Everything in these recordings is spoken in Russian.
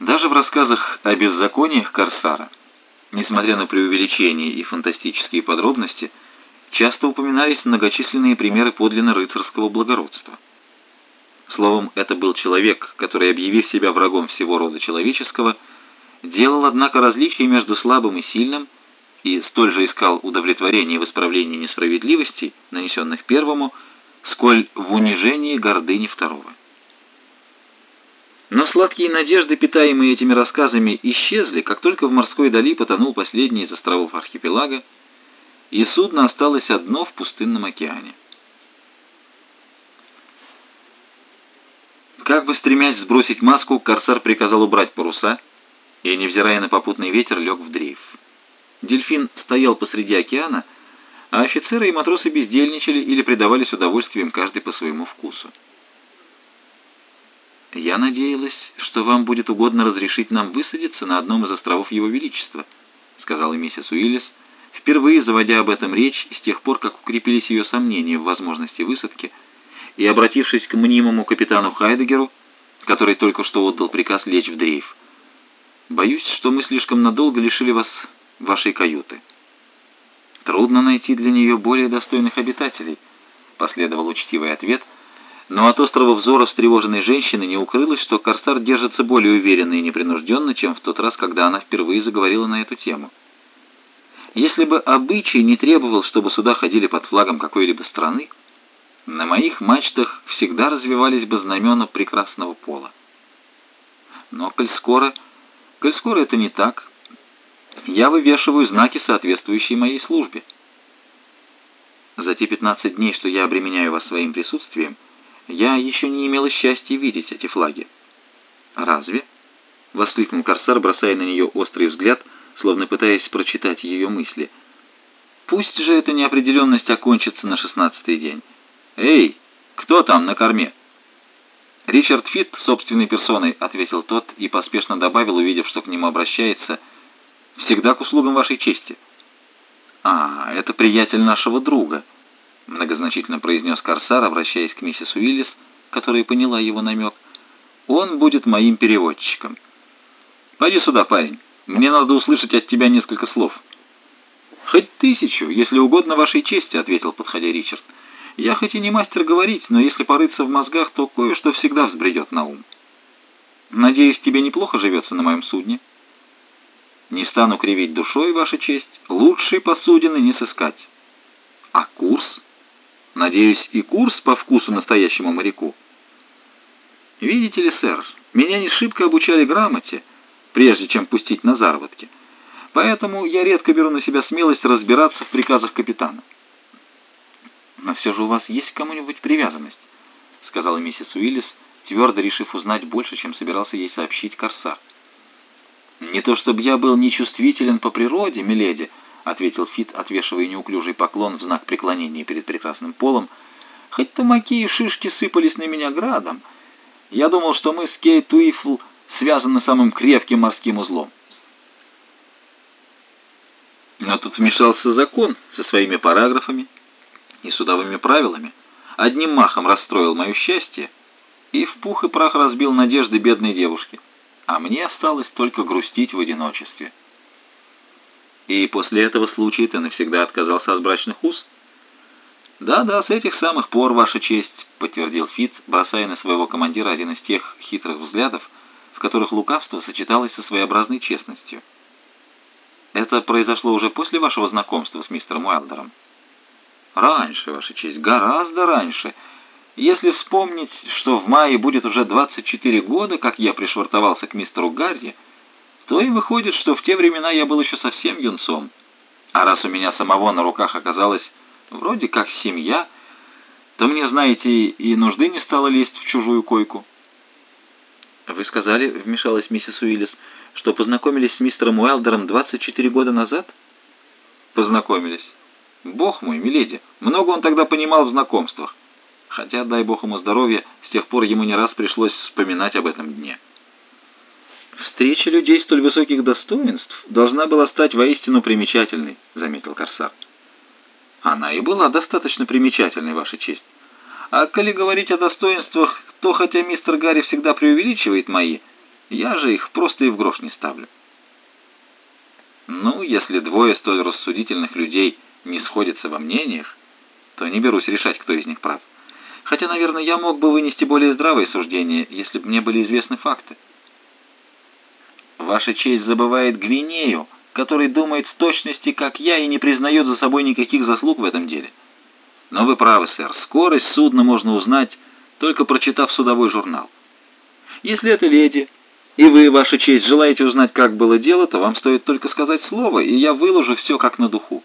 Даже в рассказах о беззакониях Корсара, несмотря на преувеличения и фантастические подробности, часто упоминались многочисленные примеры подлинно рыцарского благородства. Словом, это был человек, который, объявив себя врагом всего рода человеческого, делал, однако, различие между слабым и сильным, и столь же искал удовлетворение в исправлении несправедливостей, нанесенных первому, сколь в унижении гордыни второго. Но сладкие надежды, питаемые этими рассказами, исчезли, как только в морской дали потонул последний из островов архипелага, и судно осталось одно в пустынном океане. Как бы стремясь сбросить маску, корсар приказал убрать паруса и, невзирая на попутный ветер, лег в дрейф. Дельфин стоял посреди океана, а офицеры и матросы бездельничали или предавались удовольствием каждый по своему вкусу. «Я надеялась, что вам будет угодно разрешить нам высадиться на одном из островов Его Величества», сказала миссис Уиллис, впервые заводя об этом речь с тех пор, как укрепились ее сомнения в возможности высадки, и обратившись к мнимому капитану Хайдегеру, который только что отдал приказ лечь в дрейф. «Боюсь, что мы слишком надолго лишили вас вашей каюты». «Трудно найти для нее более достойных обитателей», — последовал учтивый ответ — но от острого взора встревоженной женщины не укрылось, что Корсар держится более уверенно и непринужденно, чем в тот раз, когда она впервые заговорила на эту тему. Если бы обычай не требовал, чтобы суда ходили под флагом какой-либо страны, на моих мачтах всегда развивались бы знамена прекрасного пола. Но коль скоро, коль скоро это не так, я вывешиваю знаки, соответствующие моей службе. За те пятнадцать дней, что я обременяю вас своим присутствием, я еще не имела счастья видеть эти флаги». «Разве?» — воскликнул Корсар, бросая на нее острый взгляд, словно пытаясь прочитать ее мысли. «Пусть же эта неопределенность окончится на шестнадцатый день. Эй, кто там на корме?» «Ричард Фитт собственной персоной», — ответил тот и поспешно добавил, увидев, что к нему обращается, «всегда к услугам вашей чести». «А, это приятель нашего друга», — многозначительно произнес Корсар, обращаясь к миссис Уиллис, которая поняла его намек. «Он будет моим переводчиком». «Пойди сюда, парень. Мне надо услышать от тебя несколько слов». «Хоть тысячу, если угодно вашей чести», — ответил, подходя Ричард. «Я хоть и не мастер говорить, но если порыться в мозгах, то кое-что всегда взбредет на ум. Надеюсь, тебе неплохо живется на моем судне?» «Не стану кривить душой, ваша честь. Лучшей посудины не сыскать». «А курс?» Надеюсь, и курс по вкусу настоящему моряку. Видите ли, сэр, меня не шибко обучали грамоте, прежде чем пустить на заработки. Поэтому я редко беру на себя смелость разбираться в приказах капитана. «Но все же у вас есть кому-нибудь привязанность», — сказала миссис Уиллис, твердо решив узнать больше, чем собирался ей сообщить Корсар. «Не то чтобы я был нечувствителен по природе, миледи», ответил Фит, отвешивая неуклюжий поклон в знак преклонения перед прекрасным полом. «Хоть тамаки и шишки сыпались на меня градом, я думал, что мы с Кейт Уифл связаны самым крепким морским узлом». Но тут вмешался закон со своими параграфами и судовыми правилами. Одним махом расстроил мое счастье и в пух и прах разбил надежды бедной девушки, а мне осталось только грустить в одиночестве. И после этого случая ты навсегда отказался от брачных уз? Да-да, с этих самых пор, Ваша честь, подтвердил Фиц, бросая на своего командира один из тех хитрых взглядов, в которых лукавство сочеталось со своеобразной честностью. Это произошло уже после вашего знакомства с мистером Уайлдером? Раньше, Ваша честь, гораздо раньше. Если вспомнить, что в мае будет уже 24 года, как я пришвартовался к мистеру Гарри, то и выходит, что в те времена я был еще совсем юнцом. А раз у меня самого на руках оказалась вроде как семья, то мне, знаете, и нужды не стало лезть в чужую койку. «Вы сказали, — вмешалась миссис Уиллис, — что познакомились с мистером Уайлдером 24 года назад?» «Познакомились. Бог мой, миледи, много он тогда понимал в знакомствах. Хотя, дай бог ему здоровья, с тех пор ему не раз пришлось вспоминать об этом дне». «Встреча людей столь высоких достоинств должна была стать воистину примечательной», — заметил Корсар. «Она и была достаточно примечательной, Ваша честь. А коли говорить о достоинствах, то хотя мистер Гарри всегда преувеличивает мои, Я же их просто и в грош не ставлю. Ну, если двое столь рассудительных людей не сходятся во мнениях, то не берусь решать, кто из них прав. Хотя, наверное, я мог бы вынести более здравые суждения, если бы мне были известны факты. Ваша честь забывает Гвинею, который думает в точности, как я, и не признает за собой никаких заслуг в этом деле. Но вы правы, сэр, скорость судна можно узнать, только прочитав судовой журнал. Если это леди, и вы, ваша честь, желаете узнать, как было дело, то вам стоит только сказать слово, и я выложу все как на духу.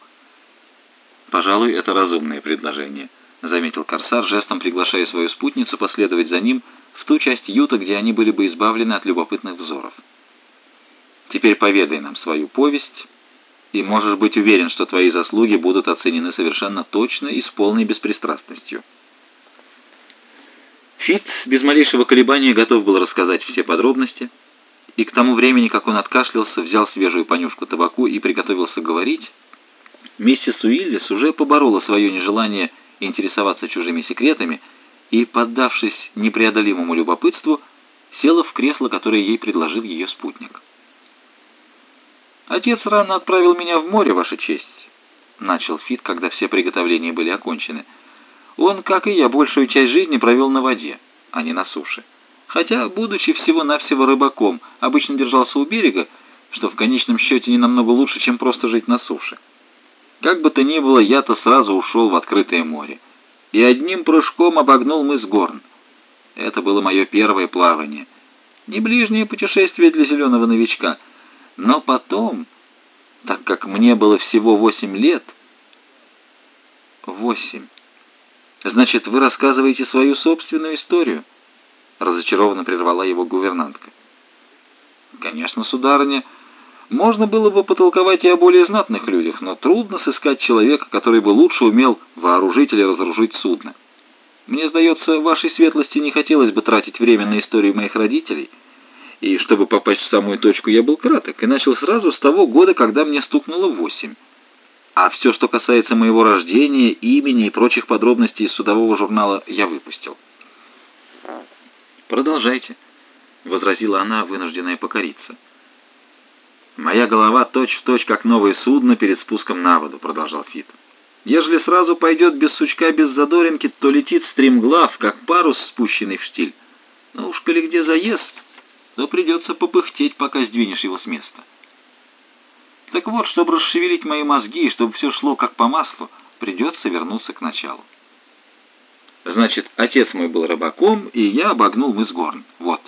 Пожалуй, это разумное предложение, заметил Корсар, жестом приглашая свою спутницу последовать за ним в ту часть юта, где они были бы избавлены от любопытных взоров. Теперь поведай нам свою повесть, и можешь быть уверен, что твои заслуги будут оценены совершенно точно и с полной беспристрастностью. Фит без малейшего колебания готов был рассказать все подробности, и к тому времени, как он откашлялся, взял свежую понюшку табаку и приготовился говорить, миссис Уиллис уже поборола свое нежелание интересоваться чужими секретами и, поддавшись непреодолимому любопытству, села в кресло, которое ей предложил ее спутник. «Отец рано отправил меня в море, Ваша честь», — начал Фит, когда все приготовления были окончены. Он, как и я, большую часть жизни провел на воде, а не на суше. Хотя, будучи всего-навсего рыбаком, обычно держался у берега, что в конечном счете не намного лучше, чем просто жить на суше. Как бы то ни было, я-то сразу ушел в открытое море. И одним прыжком обогнул мыс Горн. Это было мое первое плавание. Не ближнее путешествие для зеленого новичка. Но потом, так как мне было всего восемь лет... Восемь. Значит, вы рассказываете свою собственную историю? Разочарованно прервала его гувернантка. Конечно, сударыня, можно было бы потолковать и о более знатных людях, но трудно сыскать человека, который бы лучше умел вооружить или разоружить судно. Мне сдается, вашей светлости не хотелось бы тратить время на историю моих родителей, и чтобы попасть в самую точку, я был краток и начал сразу с того года, когда мне стукнуло восемь. А все, что касается моего рождения, имени и прочих подробностей из судового журнала, я выпустил. «Продолжайте», — возразила она, вынужденная покориться. «Моя голова точь-в-точь, точь, как новое судно перед спуском на воду», — продолжал Фит. «Ежели сразу пойдет без сучка, без задоринки, то летит стремглав, как парус, спущенный в штиль. Но уж коли где заезд, то придется попыхтеть, пока сдвинешь его с места». Так вот, чтобы расшевелить мои мозги, и чтобы все шло как по маслу, придется вернуться к началу. Значит, отец мой был рыбаком, и я обогнул мыс Горн. Вот.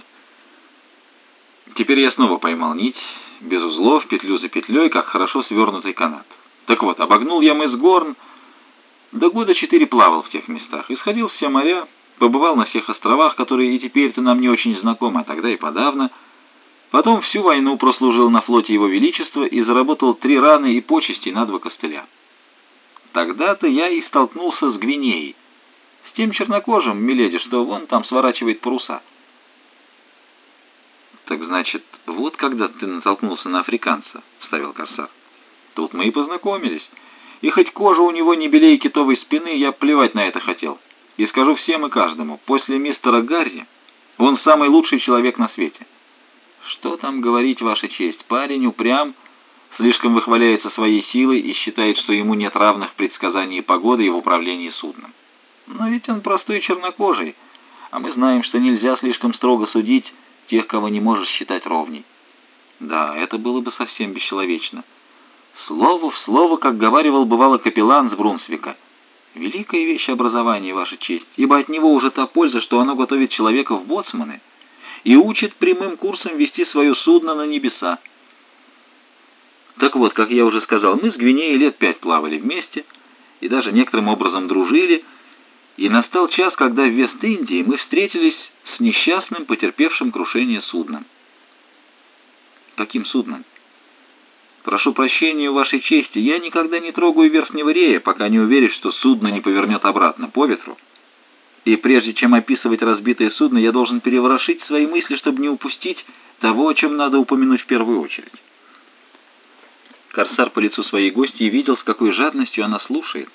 Теперь я снова поймал нить, без узлов, петлю за петлей, как хорошо свернутый канат. Так вот, обогнул я мыс Горн, до года четыре плавал в тех местах, исходил все моря, побывал на всех островах, которые и теперь-то нам не очень знакомы, а тогда и подавно — Потом всю войну прослужил на флоте Его Величества и заработал три раны и почести на два костыля. Тогда-то я и столкнулся с Гвинеей, с тем чернокожим, миледи, что вон там сворачивает паруса. «Так значит, вот когда ты натолкнулся на африканца», — вставил Корсар. «Тут мы и познакомились. И хоть кожа у него не белее китовой спины, я плевать на это хотел. И скажу всем и каждому, после мистера Гарри он самый лучший человек на свете». Что там говорить, Ваша честь, парень упрям, слишком выхваляется своей силой и считает, что ему нет равных в предсказании погоды и в управлении судном. Но ведь он простой чернокожий, а мы знаем, что нельзя слишком строго судить тех, кого не можешь считать ровней. Да, это было бы совсем бесчеловечно. Слово в слово, как говаривал бывало капеллан с Брунсвика. Великая вещь образования, Ваша честь, ибо от него уже та польза, что оно готовит человека в боцманы — и учит прямым курсом вести свое судно на небеса. Так вот, как я уже сказал, мы с Гвинеей лет пять плавали вместе и даже некоторым образом дружили, и настал час, когда в Вест-Индии мы встретились с несчастным, потерпевшим крушение судном. Каким судном? Прошу прощения вашей чести, я никогда не трогаю верхнего рея, пока не уверен, что судно не повернет обратно по ветру. И прежде чем описывать разбитое судно, я должен переворошить свои мысли, чтобы не упустить того, о чем надо упомянуть в первую очередь. Корсар по лицу своей гости видел, с какой жадностью она слушает,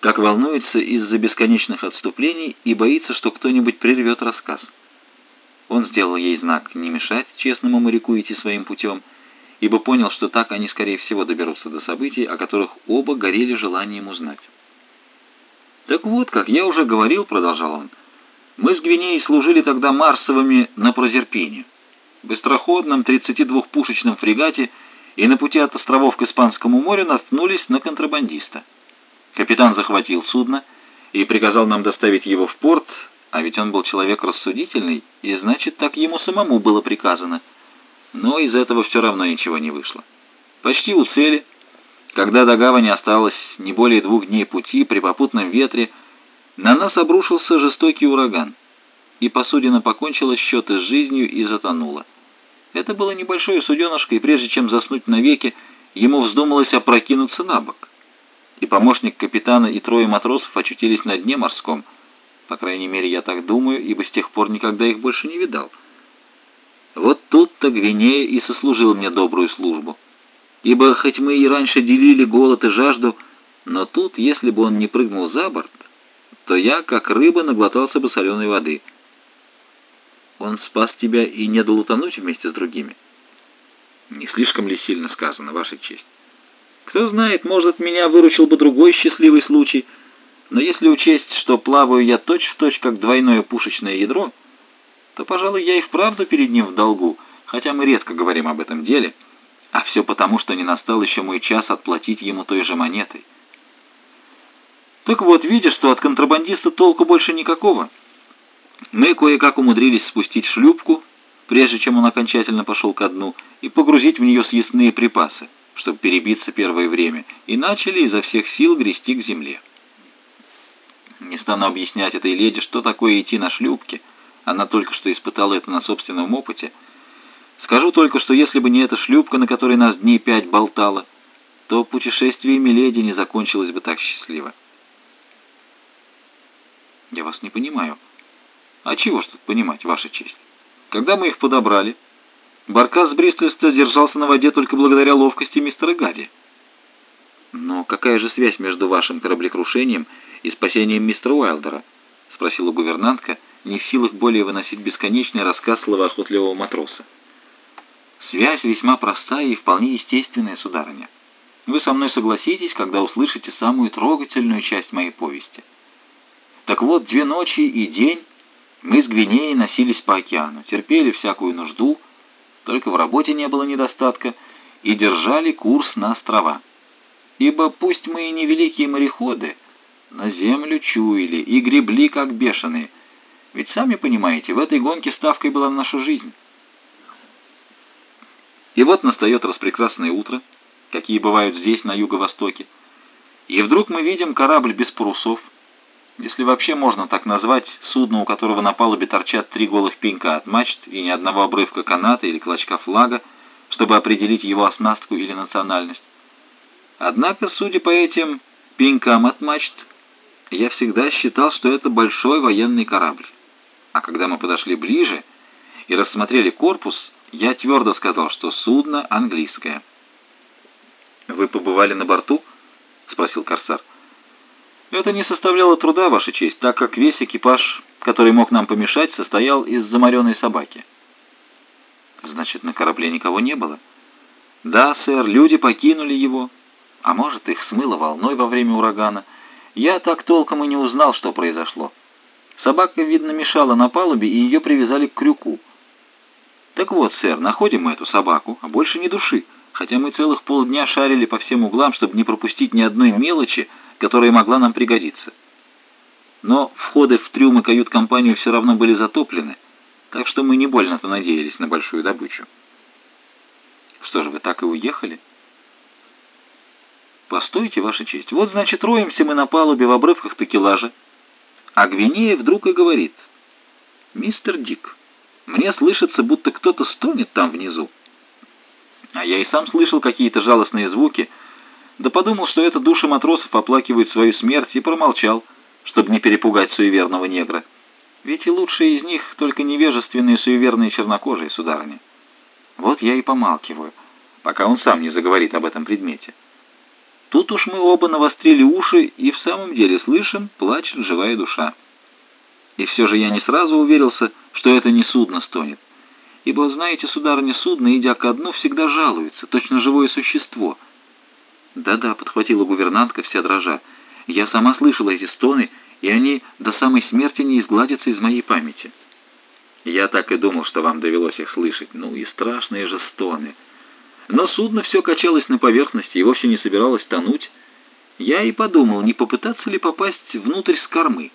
как волнуется из-за бесконечных отступлений и боится, что кто-нибудь прервет рассказ. Он сделал ей знак не мешать честному моряку идти своим путем, ибо понял, что так они, скорее всего, доберутся до событий, о которых оба горели желанием узнать. «Так вот, как я уже говорил», — продолжал он, — «мы с Гвинеей служили тогда Марсовыми на Прозерпине, быстроходном 32-пушечном фрегате, и на пути от островов к Испанскому морю наткнулись на контрабандиста. Капитан захватил судно и приказал нам доставить его в порт, а ведь он был человек рассудительный, и значит, так ему самому было приказано. Но из этого все равно ничего не вышло. Почти у цели, когда до гавани осталось не более двух дней пути при попутном ветре, на нас обрушился жестокий ураган, и посудина покончила счеты с жизнью и затонула. Это было небольшое суденышко, и прежде чем заснуть навеки, ему вздумалось опрокинуться на бок. И помощник капитана и трое матросов очутились на дне морском — по крайней мере, я так думаю, ибо с тех пор никогда их больше не видал. Вот тут-то Гвинея и сослужил мне добрую службу. Ибо хоть мы и раньше делили голод и жажду, но тут, если бы он не прыгнул за борт, то я, как рыба, наглотался бы соленой воды. Он спас тебя и не дал утонуть вместе с другими. Не слишком ли сильно сказано, Ваша честь? Кто знает, может, меня выручил бы другой счастливый случай — но если учесть, что плаваю я точь-в-точь, точь, как двойное пушечное ядро, то, пожалуй, я и вправду перед ним в долгу, хотя мы редко говорим об этом деле, а все потому, что не настал еще мой час отплатить ему той же монетой. Так вот, видишь, что от контрабандиста толку больше никакого. Мы кое-как умудрились спустить шлюпку, прежде чем он окончательно пошел ко дну, и погрузить в нее съестные припасы, чтобы перебиться первое время, и начали изо всех сил грести к земле. Не стану объяснять этой леди, что такое идти на шлюпке. Она только что испытала это на собственном опыте. Скажу только, что если бы не эта шлюпка, на которой нас дней пять болтала, то путешествие Миледи не закончилось бы так счастливо. Я вас не понимаю. А чего ж тут понимать, Ваша честь? Когда мы их подобрали, Баркас Бристлиста держался на воде только благодаря ловкости мистера Гадди. Но какая же связь между вашим кораблекрушением и спасением мистера Уайлдера?» — спросила гувернантка, не в силах более выносить бесконечный рассказ словоохотливого матроса. «Связь весьма простая и вполне естественная, сударыня. Вы со мной согласитесь, когда услышите самую трогательную часть моей повести. Так вот, две ночи и день мы с Гвинеей носились по океану, терпели всякую нужду, только в работе не было недостатка, и держали курс на острова. Ибо пусть мы и не великие мореходы, на землю чуяли и гребли, как бешеные. Ведь сами понимаете, в этой гонке ставкой была наша жизнь. И вот настает распрекрасное утро, какие бывают здесь, на юго-востоке, и вдруг мы видим корабль без парусов, если вообще можно так назвать судно, у которого на палубе торчат три голых пенька от мачт и ни одного обрывка каната или клочка флага, чтобы определить его оснастку или национальность. Однако, судя по этим пенькам от мачт, я всегда считал, что это большой военный корабль. А когда мы подошли ближе и рассмотрели корпус, я твердо сказал, что судно английское. «Вы побывали на борту?» — спросил Корсар. «Это не составляло труда, Ваша честь, так как весь экипаж, который мог нам помешать, состоял из заморенной собаки». «Значит, на корабле никого не было?» «Да, сэр, люди покинули его, а может, их смыло волной во время урагана». Я так толком и не узнал, что произошло. Собака, видно, мешала на палубе, и ее привязали к крюку. Так вот, сэр, находим мы эту собаку, а больше ни души, хотя мы целых полдня шарили по всем углам, чтобы не пропустить ни одной мелочи, которая могла нам пригодиться. Но входы в трюм кают-компанию все равно были затоплены, так что мы не больно-то надеялись на большую добычу. Что же, вы так и уехали?» «Постойте, Ваша честь, вот, значит, роемся мы на палубе в обрывках такелажа». А Гвинея вдруг и говорит, «Мистер Дик, мне слышится, будто кто-то стонет там внизу». А я и сам слышал какие-то жалостные звуки, да подумал, что это души матросов оплакивают свою смерть, и промолчал, чтобы не перепугать суеверного негра. Ведь и лучшие из них только невежественные суеверные чернокожие, сударыня. Вот я и помалкиваю, пока он сам не заговорит об этом предмете. Тут уж мы оба навострили уши и в самом деле слышим, плачет живая душа. И все же я не сразу уверился, что это не судно стонет. Ибо, знаете, сударыня, судно, идя ко дну, всегда жалуется, точно живое существо. Да-да, подхватила гувернантка, вся дрожа. Я сама слышала эти стоны, и они до самой смерти не изгладятся из моей памяти. Я так и думал, что вам довелось их слышать. Ну и страшные же стоны. Но судно все качалось на поверхности и вовсе не собиралось тонуть. Я и подумал, не попытаться ли попасть внутрь с кормы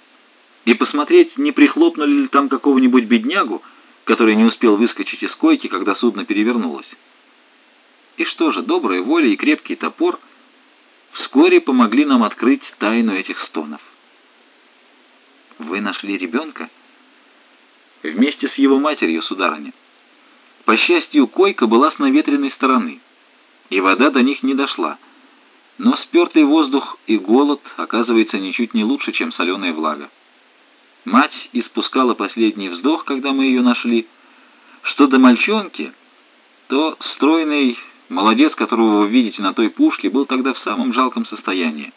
и посмотреть, не прихлопнули ли там какого-нибудь беднягу, который не успел выскочить из койки, когда судно перевернулось. И что же, добрая воля и крепкий топор вскоре помогли нам открыть тайну этих стонов. «Вы нашли ребенка?» «Вместе с его матерью, сударыня». По счастью, койка была с наветренной стороны, и вода до них не дошла. Но спертый воздух и голод, оказывается, ничуть не лучше, чем соленая влага. Мать испускала последний вздох, когда мы ее нашли. Что до мальчонки, то стройный молодец, которого вы видите на той пушке, был тогда в самом жалком состоянии.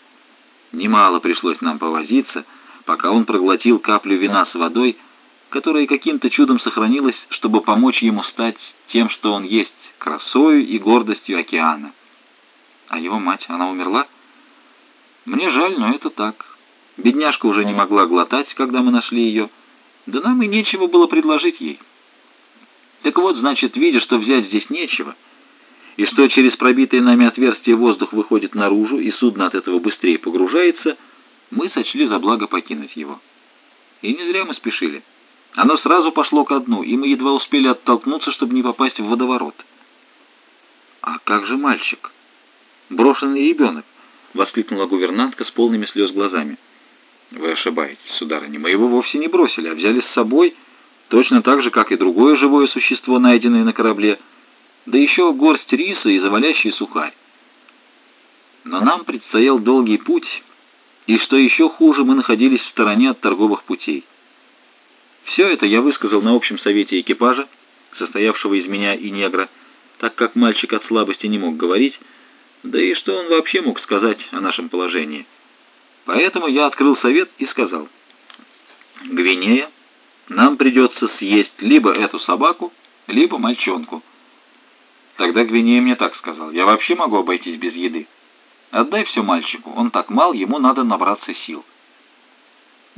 Немало пришлось нам повозиться, пока он проглотил каплю вина с водой, которая каким-то чудом сохранилась, чтобы помочь ему стать тем, что он есть, красою и гордостью океана. А его мать, она умерла? Мне жаль, но это так. Бедняжка уже не могла глотать, когда мы нашли ее. Да нам и нечего было предложить ей. Так вот, значит, видя, что взять здесь нечего, и что через пробитое нами отверстие воздух выходит наружу, и судно от этого быстрее погружается, мы сочли за благо покинуть его. И не зря мы спешили. Оно сразу пошло ко дну, и мы едва успели оттолкнуться, чтобы не попасть в водоворот. «А как же мальчик? Брошенный ребенок!» — воскликнула гувернантка с полными слез глазами. «Вы ошибаетесь, сударыня. Мы его вовсе не бросили, а взяли с собой, точно так же, как и другое живое существо, найденное на корабле, да еще горсть риса и завалящий сухарь. Но нам предстоял долгий путь, и, что еще хуже, мы находились в стороне от торговых путей. Все это я высказал на общем совете экипажа, состоявшего из меня и негра, так как мальчик от слабости не мог говорить, да и что он вообще мог сказать о нашем положении. Поэтому я открыл совет и сказал, «Гвинея, нам придется съесть либо эту собаку, либо мальчонку». Тогда Гвинея мне так сказал, «Я вообще могу обойтись без еды. Отдай все мальчику, он так мал, ему надо набраться сил».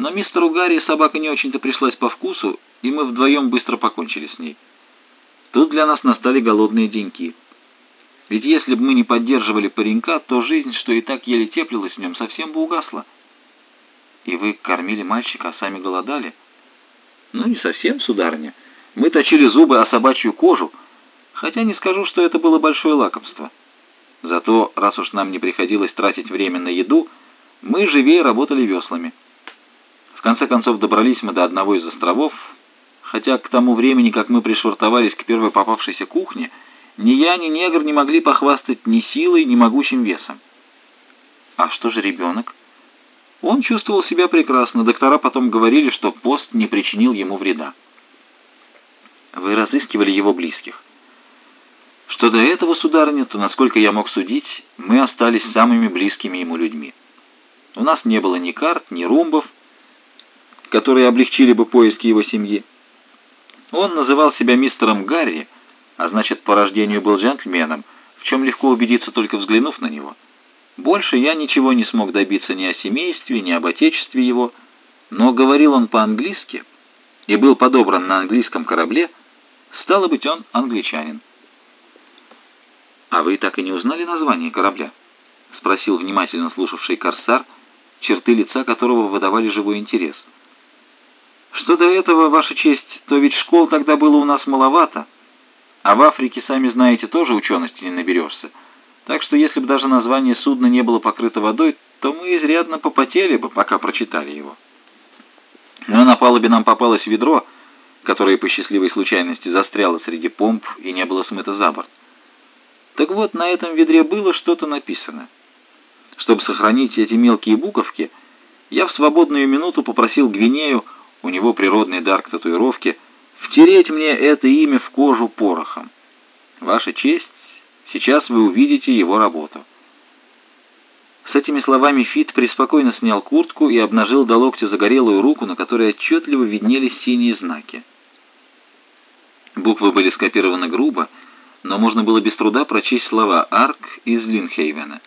Но мистеру Гарри собака не очень-то пришлась по вкусу, и мы вдвоем быстро покончили с ней. Тут для нас настали голодные деньки. Ведь если бы мы не поддерживали паренька, то жизнь, что и так еле теплилась в нем, совсем бы угасла. И вы кормили мальчика, а сами голодали? Ну, не совсем, сударыня. Мы точили зубы о собачью кожу, хотя не скажу, что это было большое лакомство. Зато, раз уж нам не приходилось тратить время на еду, мы живее работали веслами. В конце концов добрались мы до одного из островов, хотя к тому времени, как мы пришвартовались к первой попавшейся кухне, ни я, ни негр не могли похвастать ни силой, ни могучим весом. А что же ребенок? Он чувствовал себя прекрасно. Доктора потом говорили, что пост не причинил ему вреда. Вы разыскивали его близких. Что до этого, сударыня, то, насколько я мог судить, мы остались самыми близкими ему людьми. У нас не было ни карт, ни румбов, которые облегчили бы поиски его семьи. Он называл себя мистером Гарри, а значит, по рождению был джентльменом, в чем легко убедиться, только взглянув на него. Больше я ничего не смог добиться ни о семействе, ни об отечестве его, но говорил он по-английски и был подобран на английском корабле, стало быть, он англичанин. «А вы так и не узнали название корабля?» — спросил внимательно слушавший корсар, черты лица которого выдавали живой интерес — что до этого, Ваша честь, то ведь школ тогда было у нас маловато, а в Африке, сами знаете, тоже учености не наберешься. Так что если бы даже название судна не было покрыто водой, то мы изрядно попотели бы, пока прочитали его. Но на палубе нам попалось ведро, которое по счастливой случайности застряло среди помп и не было смыто за борт. Так вот, на этом ведре было что-то написано. Чтобы сохранить эти мелкие буковки, я в свободную минуту попросил Гвинею у него природный дар к татуировке, втереть мне это имя в кожу порохом. Ваша честь, сейчас вы увидите его работу. С этими словами Фит преспокойно снял куртку и обнажил до локтя загорелую руку, на которой отчетливо виднелись синие знаки. Буквы были скопированы грубо, но можно было без труда прочесть слова «Арк» из Линхейвена.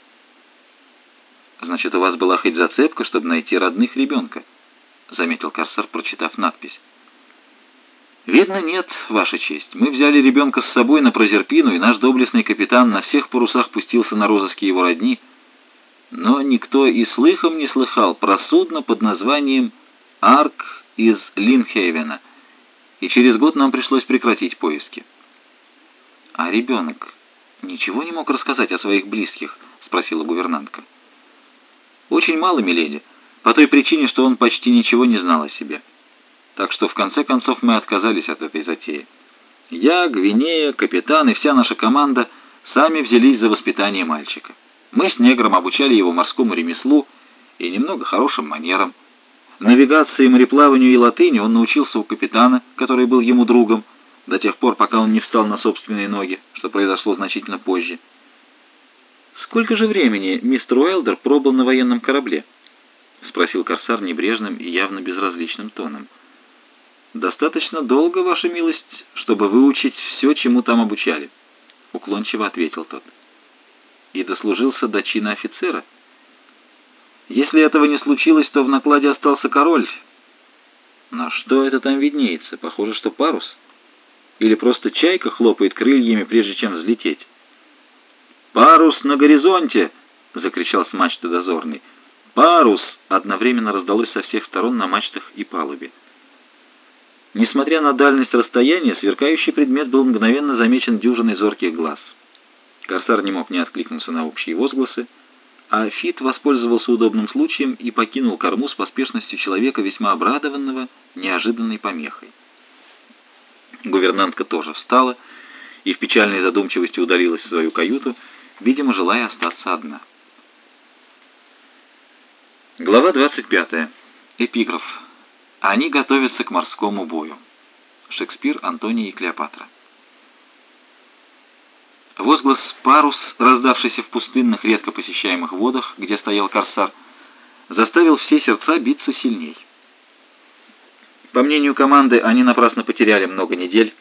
«Значит, у вас была хоть зацепка, чтобы найти родных ребенка», — заметил Корсар, прочитав надпись. «Видно, нет, Ваша честь. Мы взяли ребенка с собой на Прозерпину, и наш доблестный капитан на всех парусах пустился на розыски его родни. Но никто и слыхом не слыхал про судно под названием «Арк» из Линхейвена, и через год нам пришлось прекратить поиски». «А ребенок ничего не мог рассказать о своих близких?» — спросила гувернантка. «Очень мало, миледи, по той причине, что он почти ничего не знал о себе». Так что в конце концов мы отказались от этой затеи. Я, Гвинея, капитан и вся наша команда сами взялись за воспитание мальчика. Мы с негром обучали его морскому ремеслу и немного хорошим манерам. Навигации, мореплаванию и латыни он научился у капитана, который был ему другом, до тех пор, пока он не встал на собственные ноги, что произошло значительно позже. «Сколько же времени мистер Уэлдер пробыл на военном корабле?» — спросил Корсар небрежным и явно безразличным тоном. «Достаточно долго, ваша милость, чтобы выучить все, чему там обучали», — уклончиво ответил тот. «И дослужился до чина офицера. Если этого не случилось, то в накладе остался король. Но что это там виднеется? Похоже, что парус. Или просто чайка хлопает крыльями, прежде чем взлететь». «Парус на горизонте!» — закричал с мачты дозорный. «Парус!» — одновременно раздалось со всех сторон на мачтах и палубе. Несмотря на дальность расстояния, сверкающий предмет был мгновенно замечен дюжиной зорких глаз. Корсар не мог не откликнуться на общие возгласы, а Фит воспользовался удобным случаем и покинул корму с поспешностью человека, весьма обрадованного неожиданной помехой. Гувернантка тоже встала и в печальной задумчивости удалилась в свою каюту, видимо, желая остаться одна. Глава 25. Эпиграф. Они готовятся к морскому бою. Шекспир, Антоний и Клеопатра. Возглас «парус», раздавшийся в пустынных, редко посещаемых водах, где стоял корсар, заставил все сердца биться сильней. По мнению команды, они напрасно потеряли много недель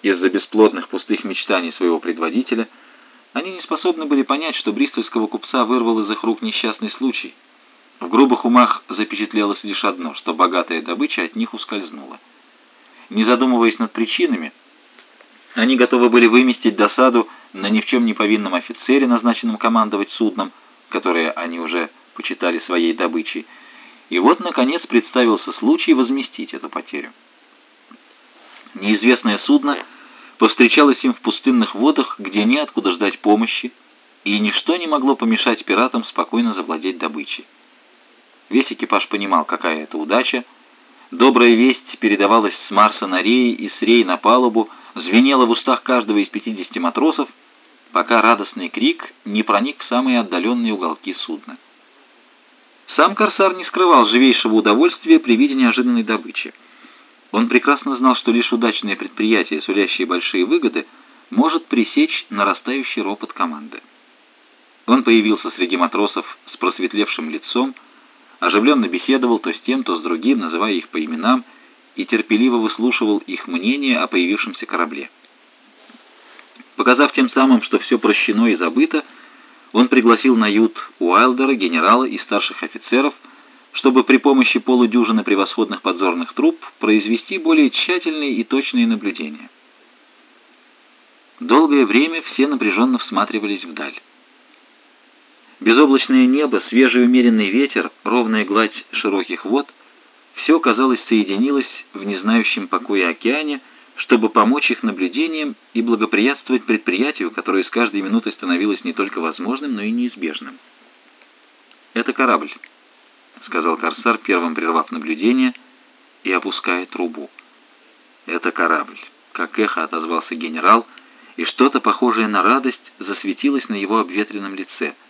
из-за бесплодных пустых мечтаний своего предводителя. Они не способны были понять, что бристольского купца вырвал из их рук несчастный случай — в грубых умах запечатлелось лишь одно, что богатая добыча от них ускользнула. Не задумываясь над причинами, они готовы были выместить досаду на ни в чем не повинном офицере, назначенном командовать судном, которое они уже почитали своей добычей. И вот, наконец, представился случай возместить эту потерю. Неизвестное судно повстречалось им в пустынных водах, где неоткуда ждать помощи, и ничто не могло помешать пиратам спокойно завладеть добычей. Весь экипаж понимал, какая это удача. Добрая весть передавалась с Марса на рей и с рей на палубу, звенела в устах каждого из 50 матросов, пока радостный крик не проник в самые отдаленные уголки судна. Сам корсар не скрывал живейшего удовольствия при виде неожиданной добычи. Он прекрасно знал, что лишь удачное предприятие, сулящее большие выгоды, может пресечь нарастающий ропот команды. Он появился среди матросов с просветлевшим лицом, оживленно беседовал то с тем, то с другим, называя их по именам, и терпеливо выслушивал их мнение о появившемся корабле. Показав тем самым, что все прощено и забыто, он пригласил на ют Уайлдера, генерала и старших офицеров, чтобы при помощи полудюжины превосходных подзорных труб произвести более тщательные и точные наблюдения. Долгое время все напряженно всматривались вдаль. Безоблачное небо, свежий умеренный ветер, ровная гладь широких вод — все, казалось, соединилось в незнающем покое океане, чтобы помочь их наблюдениям и благоприятствовать предприятию, которое с каждой минутой становилось не только возможным, но и неизбежным. «Это корабль», — сказал Корсар, первым прервав наблюдение и опуская трубу. «Это корабль», — как эхо отозвался генерал, и что-то похожее на радость засветилось на его обветренном лице —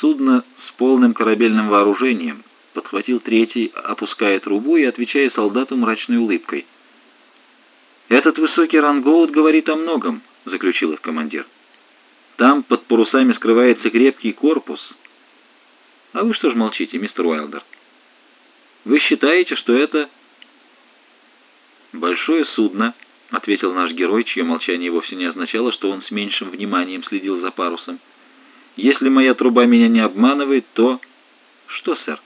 Судно с полным корабельным вооружением, подхватил третий, опуская трубу и отвечая солдату мрачной улыбкой. «Этот высокий рангоут говорит о многом», — заключил их командир. «Там под парусами скрывается крепкий корпус». «А вы что ж молчите, мистер Уайлдер? Вы считаете, что это...» «Большое судно», — ответил наш герой, чье молчание вовсе не означало, что он с меньшим вниманием следил за парусом. «Если моя труба меня не обманывает, то...» «Что, сэр?»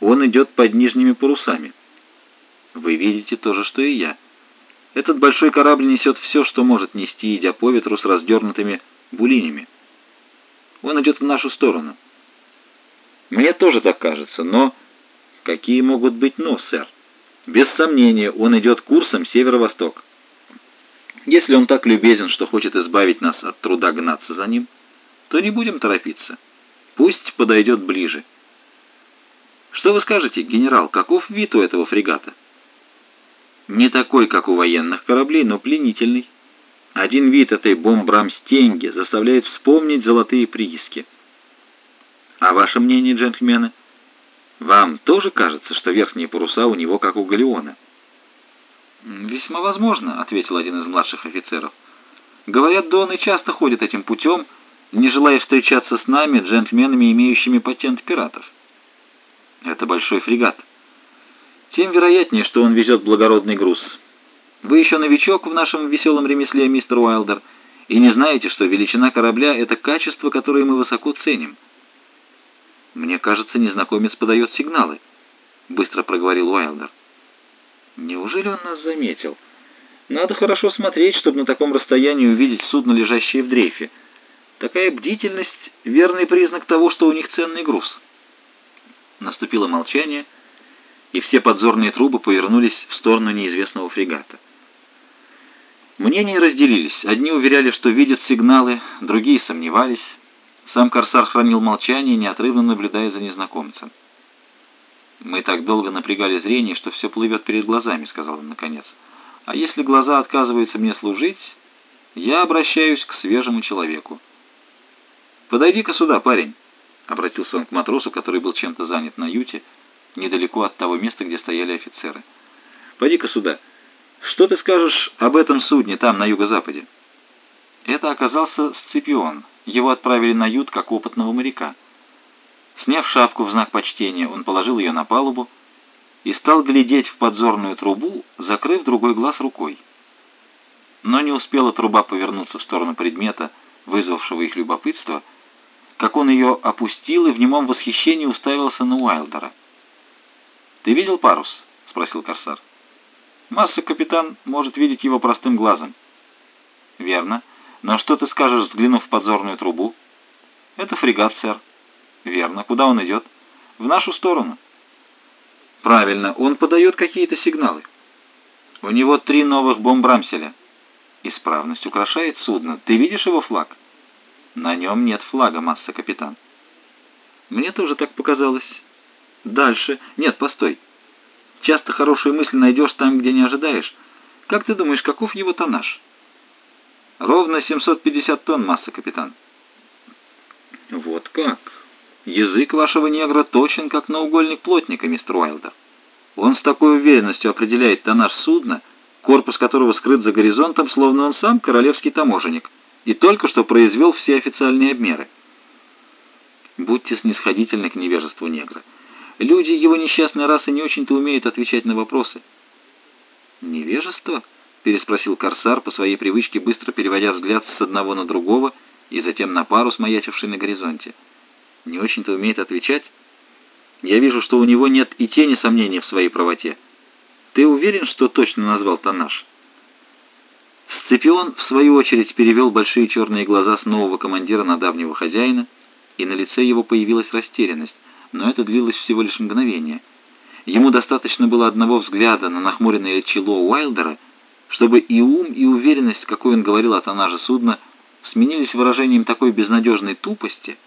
«Он идет под нижними парусами». «Вы видите то же, что и я. Этот большой корабль несет все, что может нести, идя по ветру с раздернутыми булинями. Он идет в нашу сторону». «Мне тоже так кажется, но...» «Какие могут быть «но», сэр?» «Без сомнения, он идет курсом северо-восток». Если он так любезен, что хочет избавить нас от труда гнаться за ним, то не будем торопиться. Пусть подойдет ближе. Что вы скажете, генерал, каков вид у этого фрегата? Не такой, как у военных кораблей, но пленительный. Один вид этой бомбрамстенги заставляет вспомнить золотые прииски. А ваше мнение, джентльмены? Вам тоже кажется, что верхние паруса у него как у галеона? «Весьма возможно», — ответил один из младших офицеров. «Говорят, Доны часто ходят этим путем, не желая встречаться с нами, джентльменами, имеющими патент пиратов. Это большой фрегат. Тем вероятнее, что он везет благородный груз. Вы еще новичок в нашем веселом ремесле, мистер Уайлдер, и не знаете, что величина корабля — это качество, которое мы высоко ценим». «Мне кажется, незнакомец подает сигналы», — быстро проговорил Уайлдер. Неужели он нас заметил? Надо хорошо смотреть, чтобы на таком расстоянии увидеть судно, лежащее в дрейфе. Такая бдительность — верный признак того, что у них ценный груз. Наступило молчание, и все подзорные трубы повернулись в сторону неизвестного фрегата. Мнения разделились. Одни уверяли, что видят сигналы, другие сомневались. Сам корсар хранил молчание, неотрывно наблюдая за незнакомцем. «Мы так долго напрягали зрение, что все плывет перед глазами», — сказал он наконец. «А если глаза отказываются мне служить, я обращаюсь к свежему человеку». «Подойди-ка сюда, парень», — обратился он к матросу, который был чем-то занят на юте, недалеко от того места, где стояли офицеры. «Пойди-ка сюда. Что ты скажешь об этом судне там, на юго-западе?» Это оказался Сципион. Его отправили на ют как опытного моряка. Сняв шапку в знак почтения, он положил ее на палубу и стал глядеть в подзорную трубу, закрыв другой глаз рукой. Но не успела труба повернуться в сторону предмета, вызвавшего их любопытство, как он ее опустил и в немом восхищении уставился на Уайлдера. «Ты видел парус?» — спросил Корсар. «Масса капитан может видеть его простым глазом». «Верно. Но что ты скажешь, взглянув в подзорную трубу?» «Это фрегат, сэр». Верно. Куда он идет? В нашу сторону. Правильно. Он подает какие-то сигналы. У него три новых бомбрамселя. Исправность украшает судно. Ты видишь его флаг? На нем нет флага, масса капитан. Мне тоже так показалось. Дальше. Нет, постой. Часто хорошую мысль найдешь там, где не ожидаешь. Как ты думаешь, каков его тоннаж? Ровно 750 тонн, масса капитан. Вот как? Язык вашего негра точен, как наугольник плотника, мистер Уайлдер. Он с такой уверенностью определяет тоннаж судна, корпус которого скрыт за горизонтом, словно он сам королевский таможенник, и только что произвел все официальные обмеры. Будьте снисходительны к невежеству негра. Люди его несчастной расы не очень-то умеют отвечать на вопросы. «Невежество?» — переспросил Корсар, по своей привычке быстро переводя взгляд с одного на другого и затем на парус, маячивший на горизонте не очень-то умеет отвечать. Я вижу, что у него нет и тени сомнений в своей правоте. Ты уверен, что точно назвал тоннаж?» Сципион, в свою очередь, перевел большие черные глаза с нового командира на давнего хозяина, и на лице его появилась растерянность, но это длилось всего лишь мгновение. Ему достаточно было одного взгляда на нахмуренное чело Уайлдера, чтобы и ум, и уверенность, какой он говорил о тоннаже судна, сменились выражением такой безнадежной тупости —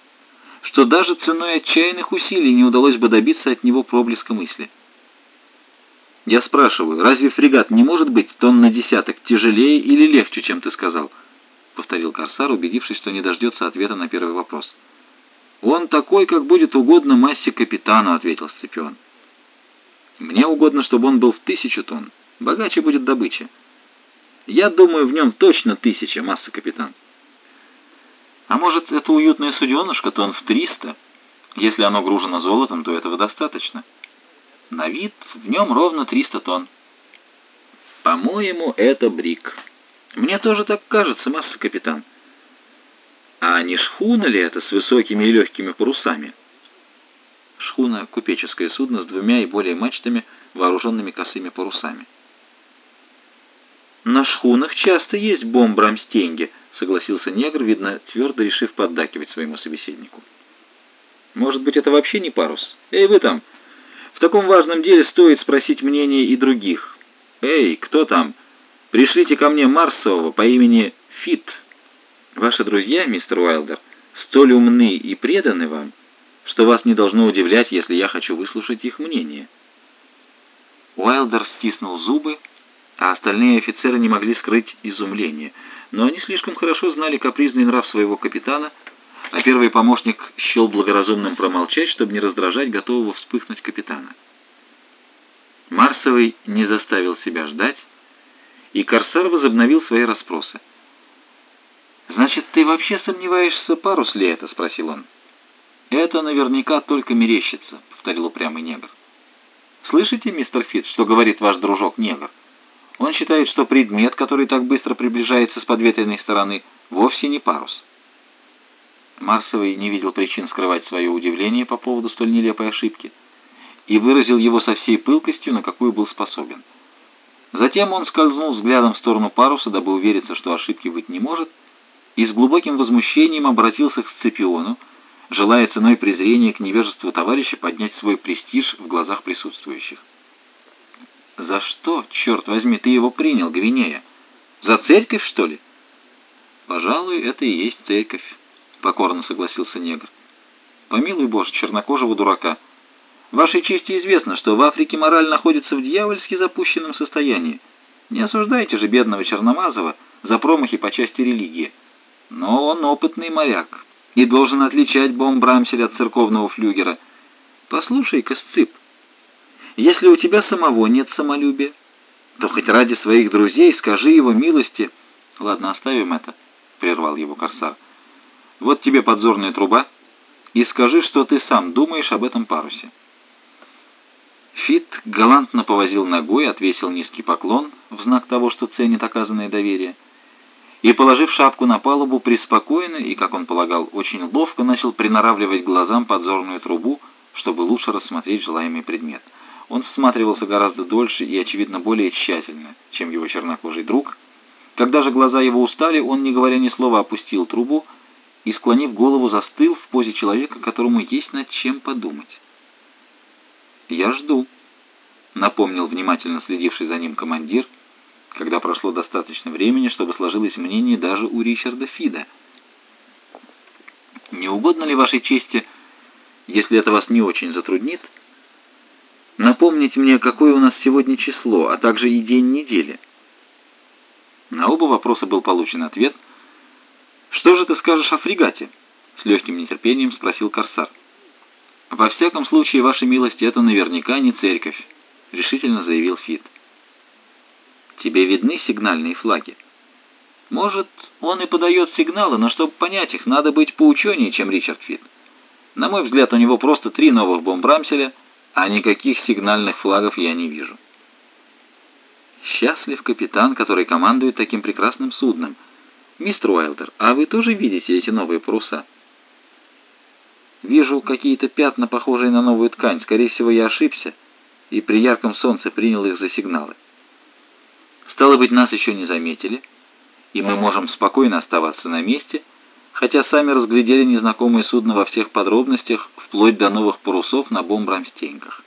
что даже ценой отчаянных усилий не удалось бы добиться от него проблеска мысли. Я спрашиваю, разве фрегат не может быть тонн на десяток тяжелее или легче, чем ты сказал? Повторил Корсар, убедившись, что не дождется ответа на первый вопрос. Он такой, как будет угодно массе капитану, ответил Сципион. Мне угодно, чтобы он был в тысячу тонн. Богаче будет добыча. Я думаю, в нем точно тысяча, масса капитан. А может, это уютное суденышко тон в 300? Если оно гружено золотом, то этого достаточно. На вид в нем ровно 300 тонн. «По-моему, это брик». «Мне тоже так кажется, масса капитан». «А не шхуна ли это с высокими и легкими парусами?» Шхуна — купеческое судно с двумя и более мачтами, вооруженными косыми парусами. «На шхунах часто есть бомбрамстенги», — согласился негр, видно, твердо решив поддакивать своему собеседнику. «Может быть, это вообще не парус? Эй, вы там! В таком важном деле стоит спросить мнение и других. Эй, кто там? Пришлите ко мне Марсового по имени Фит. Ваши друзья, мистер Уайлдер, столь умны и преданы вам, что вас не должно удивлять, если я хочу выслушать их мнение». Уайлдер стиснул зубы, а остальные офицеры не могли скрыть изумление, но они слишком хорошо знали капризный нрав своего капитана, а первый помощник счел благоразумным промолчать, чтобы не раздражать готового вспыхнуть капитана. Марсовый не заставил себя ждать, и Корсар возобновил свои расспросы. «Значит, ты вообще сомневаешься, парус ли это?» — спросил он. «Это наверняка только мерещится», — повторил упрямый негр. «Слышите, мистер Фитц, что говорит ваш дружок-негр?» Он считает, что предмет, который так быстро приближается с подветренной стороны, вовсе не парус. Марсовый не видел причин скрывать свое удивление по поводу столь нелепой ошибки и выразил его со всей пылкостью, на какую был способен. Затем он скользнул взглядом в сторону паруса, дабы увериться, что ошибки быть не может, и с глубоким возмущением обратился к Сципиону, желая ценой презрения к невежеству товарища поднять свой престиж в глазах присутствующих. «За что, черт возьми, ты его принял, Гвинея? За церковь, что ли?» «Пожалуй, это и есть церковь», — покорно согласился негр. «Помилуй, Боже, чернокожего дурака. Вашей чести известно, что в Африке мораль находится в дьявольски запущенном состоянии. Не осуждайте же бедного Черномазова за промахи по части религии. Но он опытный моряк и должен отличать бомбрамсель от церковного флюгера. Послушай-ка, Сцып, если у тебя самого нет самолюбия, то хоть ради своих друзей скажи его милости. Ладно, оставим это, прервал его корсар. Вот тебе подзорная труба, и скажи, что ты сам думаешь об этом парусе. Фит галантно повозил ногой, отвесил низкий поклон в знак того, что ценит оказанное доверие, и, положив шапку на палубу, преспокойно и, как он полагал, очень ловко начал приноравливать глазам подзорную трубу, чтобы лучше рассмотреть желаемый предмет — он всматривался гораздо дольше и, очевидно, более тщательно, чем его чернокожий друг. Когда же глаза его устали, он, не говоря ни слова, опустил трубу и, склонив голову, застыл в позе человека, которому есть над чем подумать. «Я жду», — напомнил внимательно следивший за ним командир, когда прошло достаточно времени, чтобы сложилось мнение даже у Ричарда Фида. «Не угодно ли вашей чести, если это вас не очень затруднит?» напомнить мне, какое у нас сегодня число, а также и день недели. На оба вопроса был получен ответ. «Что же ты скажешь о фрегате?» — с легким нетерпением спросил Корсар. «Во всяком случае, ваша милость, это наверняка не церковь», — решительно заявил Фит. «Тебе видны сигнальные флаги?» «Может, он и подает сигналы, но чтобы понять их, надо быть поученее, чем Ричард Фит. На мой взгляд, у него просто три новых бомбрамселя — а никаких сигнальных флагов я не вижу. Счастлив капитан, который командует таким прекрасным судном. Мистер Уайлдер, а вы тоже видите эти новые паруса? Вижу какие-то пятна, похожие на новую ткань. Скорее всего, я ошибся и при ярком солнце принял их за сигналы. Стало быть, нас еще не заметили, и мы можем спокойно оставаться на месте — хотя сами разглядели незнакомое судно во всех подробностях, вплоть до новых парусов на бомбрамстеньках.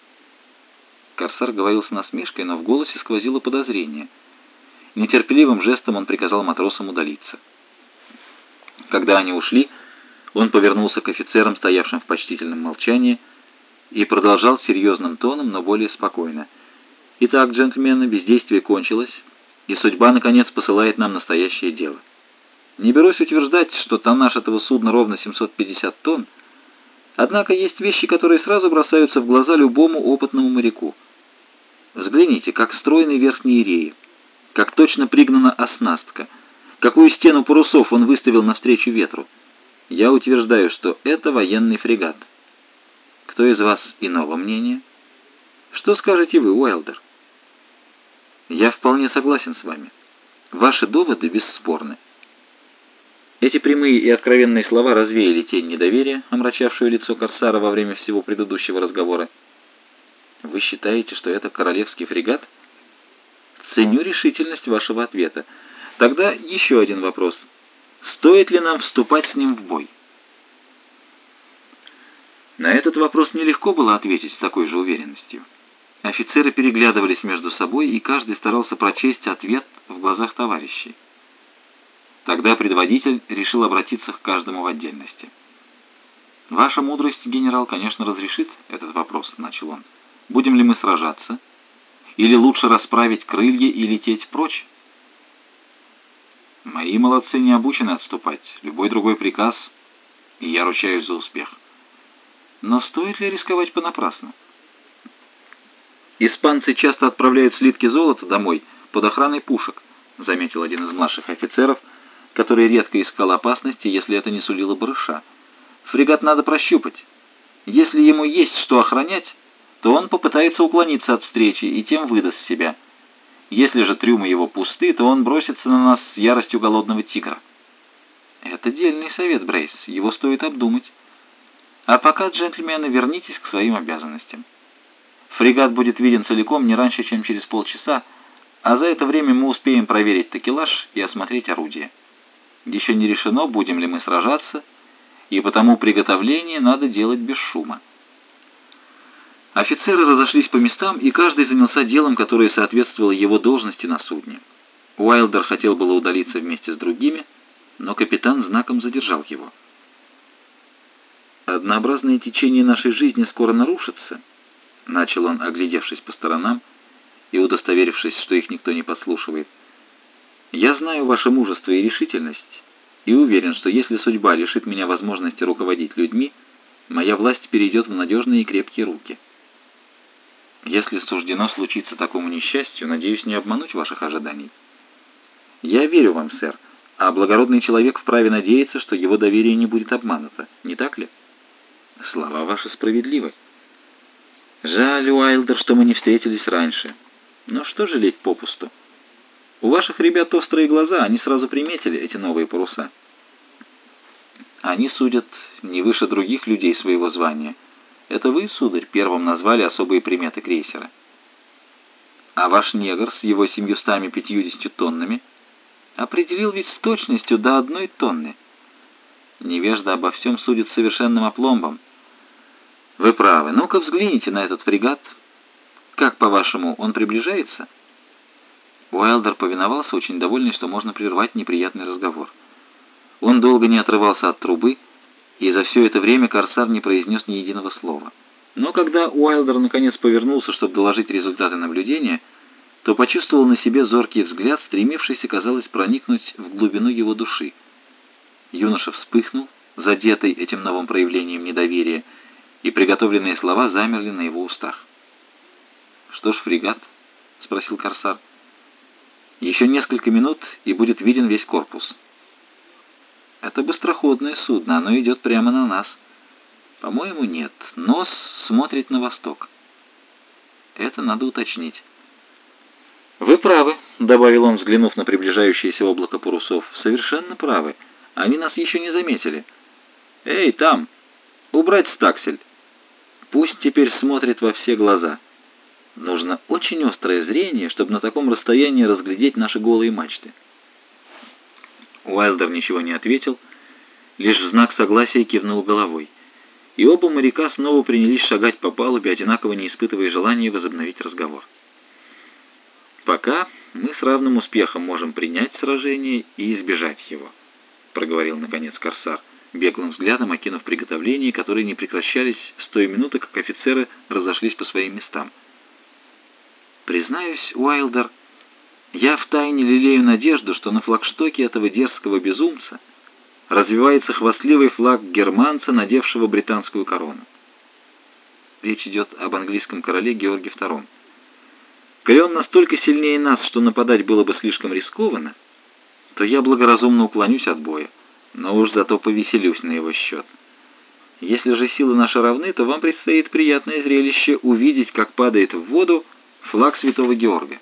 Корсар говорил с насмешкой, но в голосе сквозило подозрение. Нетерпеливым жестом он приказал матросам удалиться. Когда они ушли, он повернулся к офицерам, стоявшим в почтительном молчании, и продолжал серьезным тоном, но более спокойно. «Итак, джентльмены, бездействие кончилось, и судьба, наконец, посылает нам настоящее дело». Не берусь утверждать, что тоннаж этого судна ровно 750 тонн, однако есть вещи, которые сразу бросаются в глаза любому опытному моряку. Взгляните, как стройны верхние реи, как точно пригнана оснастка, какую стену парусов он выставил навстречу ветру. Я утверждаю, что это военный фрегат. Кто из вас иного мнения? Что скажете вы, Уайлдер? Я вполне согласен с вами. Ваши доводы бесспорны. Эти прямые и откровенные слова развеяли тень недоверия, омрачавшую лицо Корсара во время всего предыдущего разговора. «Вы считаете, что это королевский фрегат?» «Ценю решительность вашего ответа. Тогда еще один вопрос. Стоит ли нам вступать с ним в бой?» На этот вопрос нелегко было ответить с такой же уверенностью. Офицеры переглядывались между собой, и каждый старался прочесть ответ в глазах товарищей. Тогда предводитель решил обратиться к каждому в отдельности. «Ваша мудрость, генерал, конечно, разрешит этот вопрос», — начал он. «Будем ли мы сражаться? Или лучше расправить крылья и лететь прочь?» «Мои молодцы не обучены отступать. Любой другой приказ, и я ручаюсь за успех. Но стоит ли рисковать понапрасну?» «Испанцы часто отправляют слитки золота домой под охраной пушек», — заметил один из младших офицеров — который редко искал опасности, если это не сулило барыша. Фрегат надо прощупать. Если ему есть что охранять, то он попытается уклониться от встречи и тем выдаст себя. Если же трюмы его пусты, то он бросится на нас с яростью голодного тигра. Это дельный совет, Брейс, его стоит обдумать. А пока, джентльмены, вернитесь к своим обязанностям. Фрегат будет виден целиком не раньше, чем через полчаса, а за это время мы успеем проверить такелаж и осмотреть орудие. Еще не решено, будем ли мы сражаться, и потому приготовление надо делать без шума. Офицеры разошлись по местам, и каждый занялся делом, которое соответствовало его должности на судне. Уайлдер хотел было удалиться вместе с другими, но капитан знаком задержал его. «Однообразное течение нашей жизни скоро нарушится», — начал он, оглядевшись по сторонам и удостоверившись, что их никто не подслушивает. Я знаю ваше мужество и решительность, и уверен, что если судьба лишит меня возможности руководить людьми, моя власть перейдет в надежные и крепкие руки. Если суждено случиться такому несчастью, надеюсь не обмануть ваших ожиданий. Я верю вам, сэр, а благородный человек вправе надеяться, что его доверие не будет обмануто, не так ли? Слова ваши справедливы. Жаль, Уайлдер, что мы не встретились раньше. Но что жалеть попусту? У ваших ребят острые глаза, они сразу приметили эти новые паруса. Они судят не выше других людей своего звания. Это вы, сударь, первым назвали особые приметы крейсера. А ваш негр с его семьюстами пятьюдесятью тоннами определил ведь с точностью до одной тонны. Невежда обо всем судит совершенным опломбом. Вы правы. Ну-ка взгляните на этот фрегат. Как, по-вашему, он приближается?» Уайлдер повиновался, очень довольный, что можно прервать неприятный разговор. Он долго не отрывался от трубы, и за все это время Корсар не произнес ни единого слова. Но когда Уайлдер наконец повернулся, чтобы доложить результаты наблюдения, то почувствовал на себе зоркий взгляд, стремившийся, казалось, проникнуть в глубину его души. Юноша вспыхнул, задетый этим новым проявлением недоверия, и приготовленные слова замерли на его устах. «Что ж, фрегат?» — спросил Корсар. Еще несколько минут, и будет виден весь корпус. Это быстроходное судно, оно идет прямо на нас. По-моему, нет. Нос смотрит на восток. Это надо уточнить. «Вы правы», — добавил он, взглянув на приближающееся облако парусов. «Совершенно правы. Они нас еще не заметили. Эй, там! Убрать стаксель! Пусть теперь смотрит во все глаза». Нужно очень острое зрение, чтобы на таком расстоянии разглядеть наши голые мачты. Уайлдер ничего не ответил, лишь в знак согласия кивнул головой. И оба моряка снова принялись шагать по палубе, одинаково не испытывая желания возобновить разговор. «Пока мы с равным успехом можем принять сражение и избежать его», — проговорил наконец Корсар, беглым взглядом окинув приготовления, которые не прекращались с той минуты, как офицеры разошлись по своим местам. Признаюсь, Уайлдер, я втайне лелею надежду, что на флагштоке этого дерзкого безумца развивается хвастливый флаг германца, надевшего британскую корону. Речь идет об английском короле Георге II. Коли настолько сильнее нас, что нападать было бы слишком рискованно, то я благоразумно уклонюсь от боя, но уж зато повеселюсь на его счет. Если же силы наши равны, то вам предстоит приятное зрелище увидеть, как падает в воду флаг святого Георга.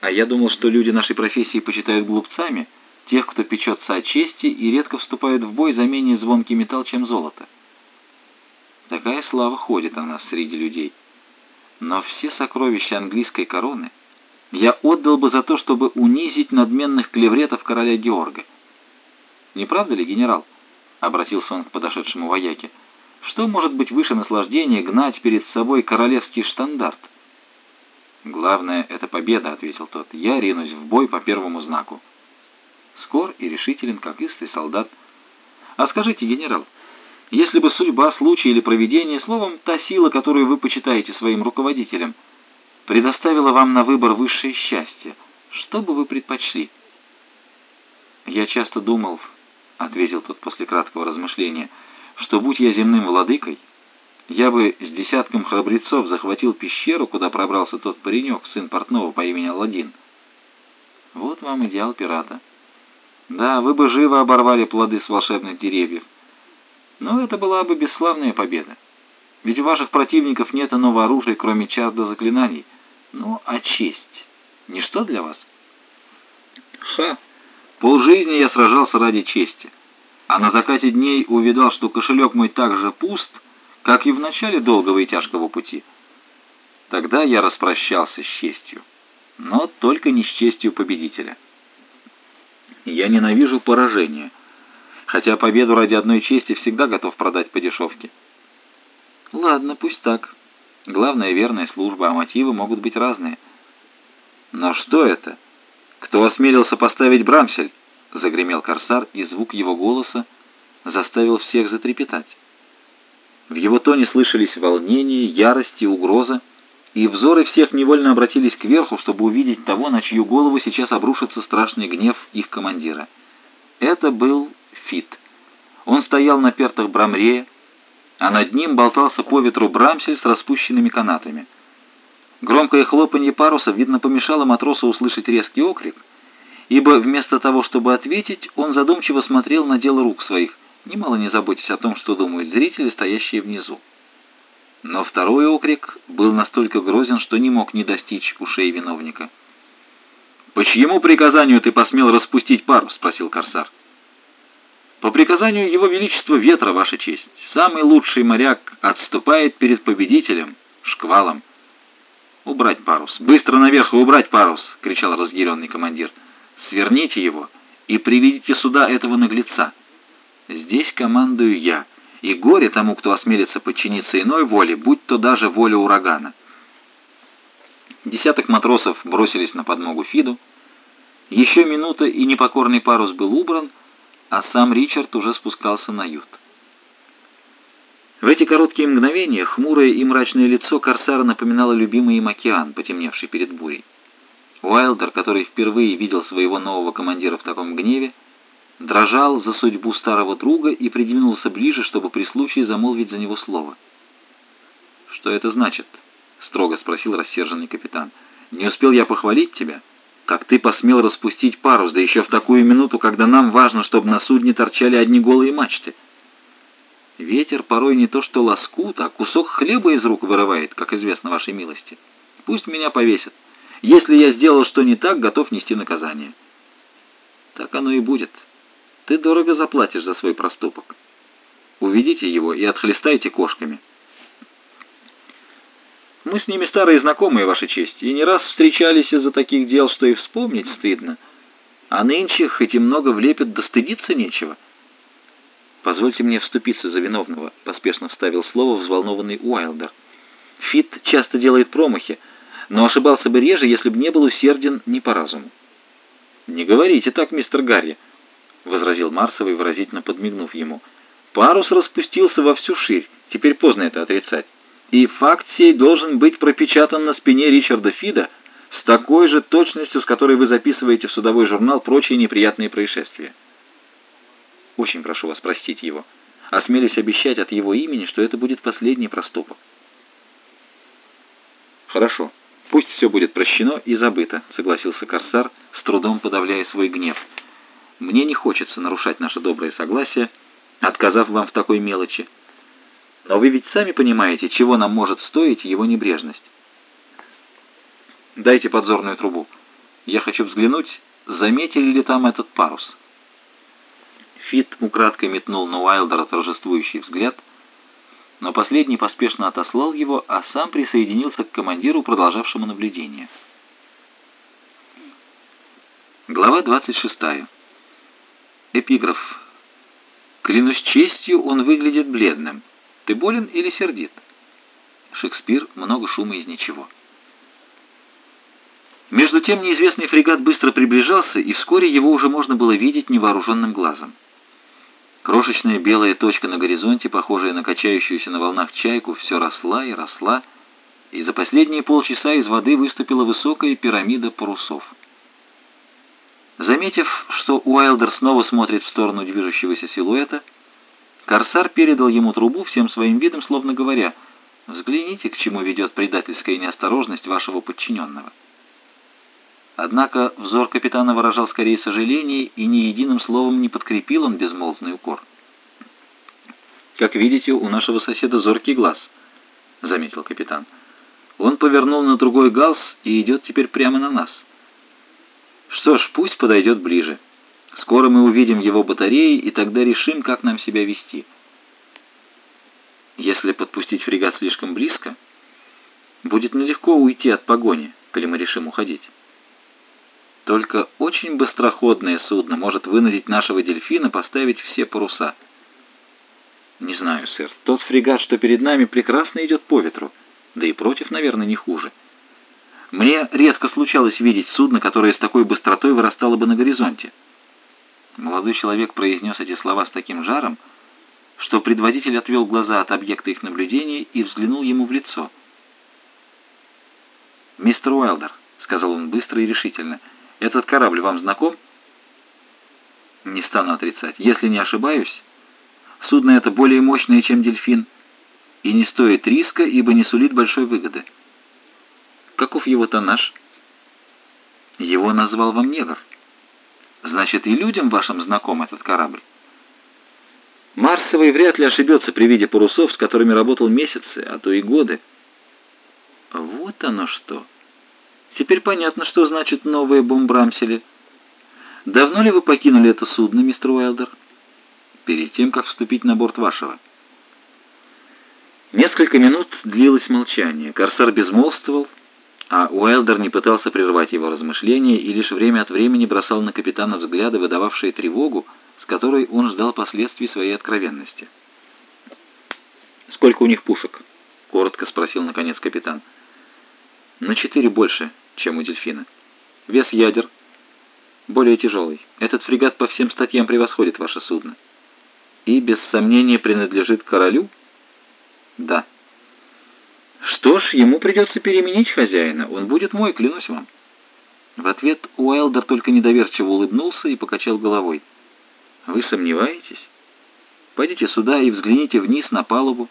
А я думал, что люди нашей профессии почитают глупцами тех, кто печется о чести и редко вступают в бой за менее звонкий металл, чем золото. Такая слава ходит о нас среди людей. Но все сокровища английской короны я отдал бы за то, чтобы унизить надменных клевретов короля Георга. Не правда ли, генерал? — обратился он к подошедшему вояке. «Что может быть выше наслаждения гнать перед собой королевский штандарт?» «Главное — это победа», — ответил тот. «Я ринусь в бой по первому знаку». Скор и решителен, как истый солдат. «А скажите, генерал, если бы судьба, случай или провидение, словом, та сила, которую вы почитаете своим руководителем, предоставила вам на выбор высшее счастье, что бы вы предпочли?» Я часто думал, — ответил тот после краткого размышления, — что будь я земным владыкой, я бы с десятком храбрецов захватил пещеру, куда пробрался тот паренек, сын портного по имени Аладдин. Вот вам идеал пирата. Да, вы бы живо оборвали плоды с волшебных деревьев. Но это была бы бесславная победа. Ведь у ваших противников нет иного оружия, кроме чар до заклинаний. Ну, а честь? Ничто для вас? Ха! Полжизни я сражался ради чести. А на закате дней увидал, что кошелек мой так же пуст, как и в начале долгого и тяжкого пути. Тогда я распрощался с честью, но только не с честью победителя. Я ненавижу поражение, хотя победу ради одной чести всегда готов продать по дешевке. Ладно, пусть так. Главное — верная служба, а мотивы могут быть разные. Но что это? Кто осмелился поставить Брамсель? Загремел корсар, и звук его голоса заставил всех затрепетать. В его тоне слышались волнение, ярость и угроза, и взоры всех невольно обратились кверху, чтобы увидеть того, на чью голову сейчас обрушится страшный гнев их командира. Это был Фит. Он стоял на пертах Брамрея, а над ним болтался по ветру Брамсель с распущенными канатами. Громкое хлопанье паруса, видно, помешало матросу услышать резкий окрик, ибо вместо того, чтобы ответить, он задумчиво смотрел на дело рук своих, немало не заботясь о том, что думают зрители, стоящие внизу. Но второй окрик был настолько грозен, что не мог не достичь ушей виновника. «По чьему приказанию ты посмел распустить парус?» — спросил корсар. «По приказанию Его Величества Ветра, Ваша честь. Самый лучший моряк отступает перед победителем, шквалом». «Убрать парус! Быстро наверх и убрать парус!» — кричал разъяренный командир. «Сверните его и приведите сюда этого наглеца. Здесь командую я, и горе тому, кто осмелится подчиниться иной воле, будь то даже воля урагана. Десяток матросов бросились на подмогу Фиду. Еще минута, и непокорный парус был убран, а сам Ричард уже спускался на ют. В эти короткие мгновения хмурое и мрачное лицо Корсара напоминало любимый им океан, потемневший перед бурей. Уайлдер, который впервые видел своего нового командира в таком гневе, дрожал за судьбу старого друга и придвинулся ближе, чтобы при случае замолвить за него слово. «Что это значит?» — строго спросил рассерженный капитан. «Не успел я похвалить тебя? Как ты посмел распустить парус, да еще в такую минуту, когда нам важно, чтобы на судне торчали одни голые мачты?» Ветер порой не то что лоскут, а кусок хлеба из рук вырывает, как известно вашей милости. Пусть меня повесят. Если я сделал что не так, готов нести наказание. Так оно и будет. Ты дорого заплатишь за свой проступок. Уведите его и отхлестайте кошками. Мы с ними старые знакомые, Ваша честь, и не раз встречались из-за таких дел, что и вспомнить стыдно. А нынче, хоть и много влепят, да стыдиться нечего. Позвольте мне вступиться за виновного, поспешно вставил слово взволнованный Уайлдер. Фит часто делает промахи, но ошибался бы реже, если бы не был усерден не по разуму. «Не говорите так, мистер Гарри», — возразил Марсовый, выразительно подмигнув ему. «Парус распустился во всю ширь, теперь поздно это отрицать. И факт сей должен быть пропечатан на спине Ричарда Фида с такой же точностью, с которой вы записываете в судовой журнал прочие неприятные происшествия. Очень прошу вас простить его. Осмелюсь обещать от его имени, что это будет последний проступок». «Хорошо, пусть все будет прощено и забыто», — согласился Корсар, с трудом подавляя свой гнев. Мне не хочется нарушать наше доброе согласие, отказав вам в такой мелочи. Но вы ведь сами понимаете, чего нам может стоить его небрежность. Дайте подзорную трубу. Я хочу взглянуть, заметили ли там этот парус». Фит украдкой метнул на Уайлдера торжествующий взгляд, но последний поспешно отослал его, а сам присоединился к командиру, продолжавшему наблюдение. Глава 26. Эпиграф. «Клянусь честью, он выглядит бледным. Ты болен или сердит?» Шекспир «Много шума из ничего». Между тем неизвестный фрегат быстро приближался, и вскоре его уже можно было видеть невооруженным глазом. Крошечная белая точка на горизонте, похожая на качающуюся на волнах чайку, все росла и росла, и за последние полчаса из воды выступила высокая пирамида парусов. Заметив, что Уайлдер снова смотрит в сторону движущегося силуэта, Корсар передал ему трубу всем своим видом, словно говоря, «Взгляните, к чему ведет предательская неосторожность вашего подчиненного». Однако взор капитана выражал скорее сожаление, и ни единым словом не подкрепил он безмолвный укор. «Как видите, у нашего соседа зоркий глаз», — заметил капитан. «Он повернул на другой галс и идет теперь прямо на нас». Что ж, пусть подойдет ближе. Скоро мы увидим его батареи, и тогда решим, как нам себя вести. Если подпустить фрегат слишком близко, будет нелегко уйти от погони, коли мы решим уходить. Только очень быстроходное судно может вынудить нашего дельфина поставить все паруса. Не знаю, сэр. Тот фрегат, что перед нами, прекрасно идет по ветру. Да и против, наверное, не хуже. Мне редко случалось видеть судно, которое с такой быстротой вырастало бы на горизонте. Молодой человек произнес эти слова с таким жаром, что предводитель отвел глаза от объекта их наблюдения и взглянул ему в лицо. «Мистер Уайлдер», — сказал он быстро и решительно, — «этот корабль вам знаком?» «Не стану отрицать. Если не ошибаюсь, судно это более мощное, чем «Дельфин», и не стоит риска, ибо не сулит большой выгоды». Каков его тоннаж? Его назвал вам негр. Значит, и людям вашим знаком этот корабль. Марсовый вряд ли ошибется при виде парусов, с которыми работал месяцы, а то и годы. Вот оно что. Теперь понятно, что значит новые бомбрамсели. Давно ли вы покинули это судно, мистер Уайлдер? Перед тем, как вступить на борт вашего. Несколько минут длилось молчание. Корсар безмолвствовал, а Уэлдер не пытался прервать его размышления и лишь время от времени бросал на капитана взгляды, выдававшие тревогу, с которой он ждал последствий своей откровенности. «Сколько у них пушек?» — коротко спросил наконец капитан. «На четыре больше, чем у дельфина. Вес ядер более тяжелый. Этот фрегат по всем статьям превосходит ваше судно. И, без сомнения, принадлежит королю?» «Да». Что ж, ему придется переменить хозяина. Он будет мой, клянусь вам. В ответ Уайлдер только недоверчиво улыбнулся и покачал головой. Вы сомневаетесь? Пойдите сюда и взгляните вниз на палубу.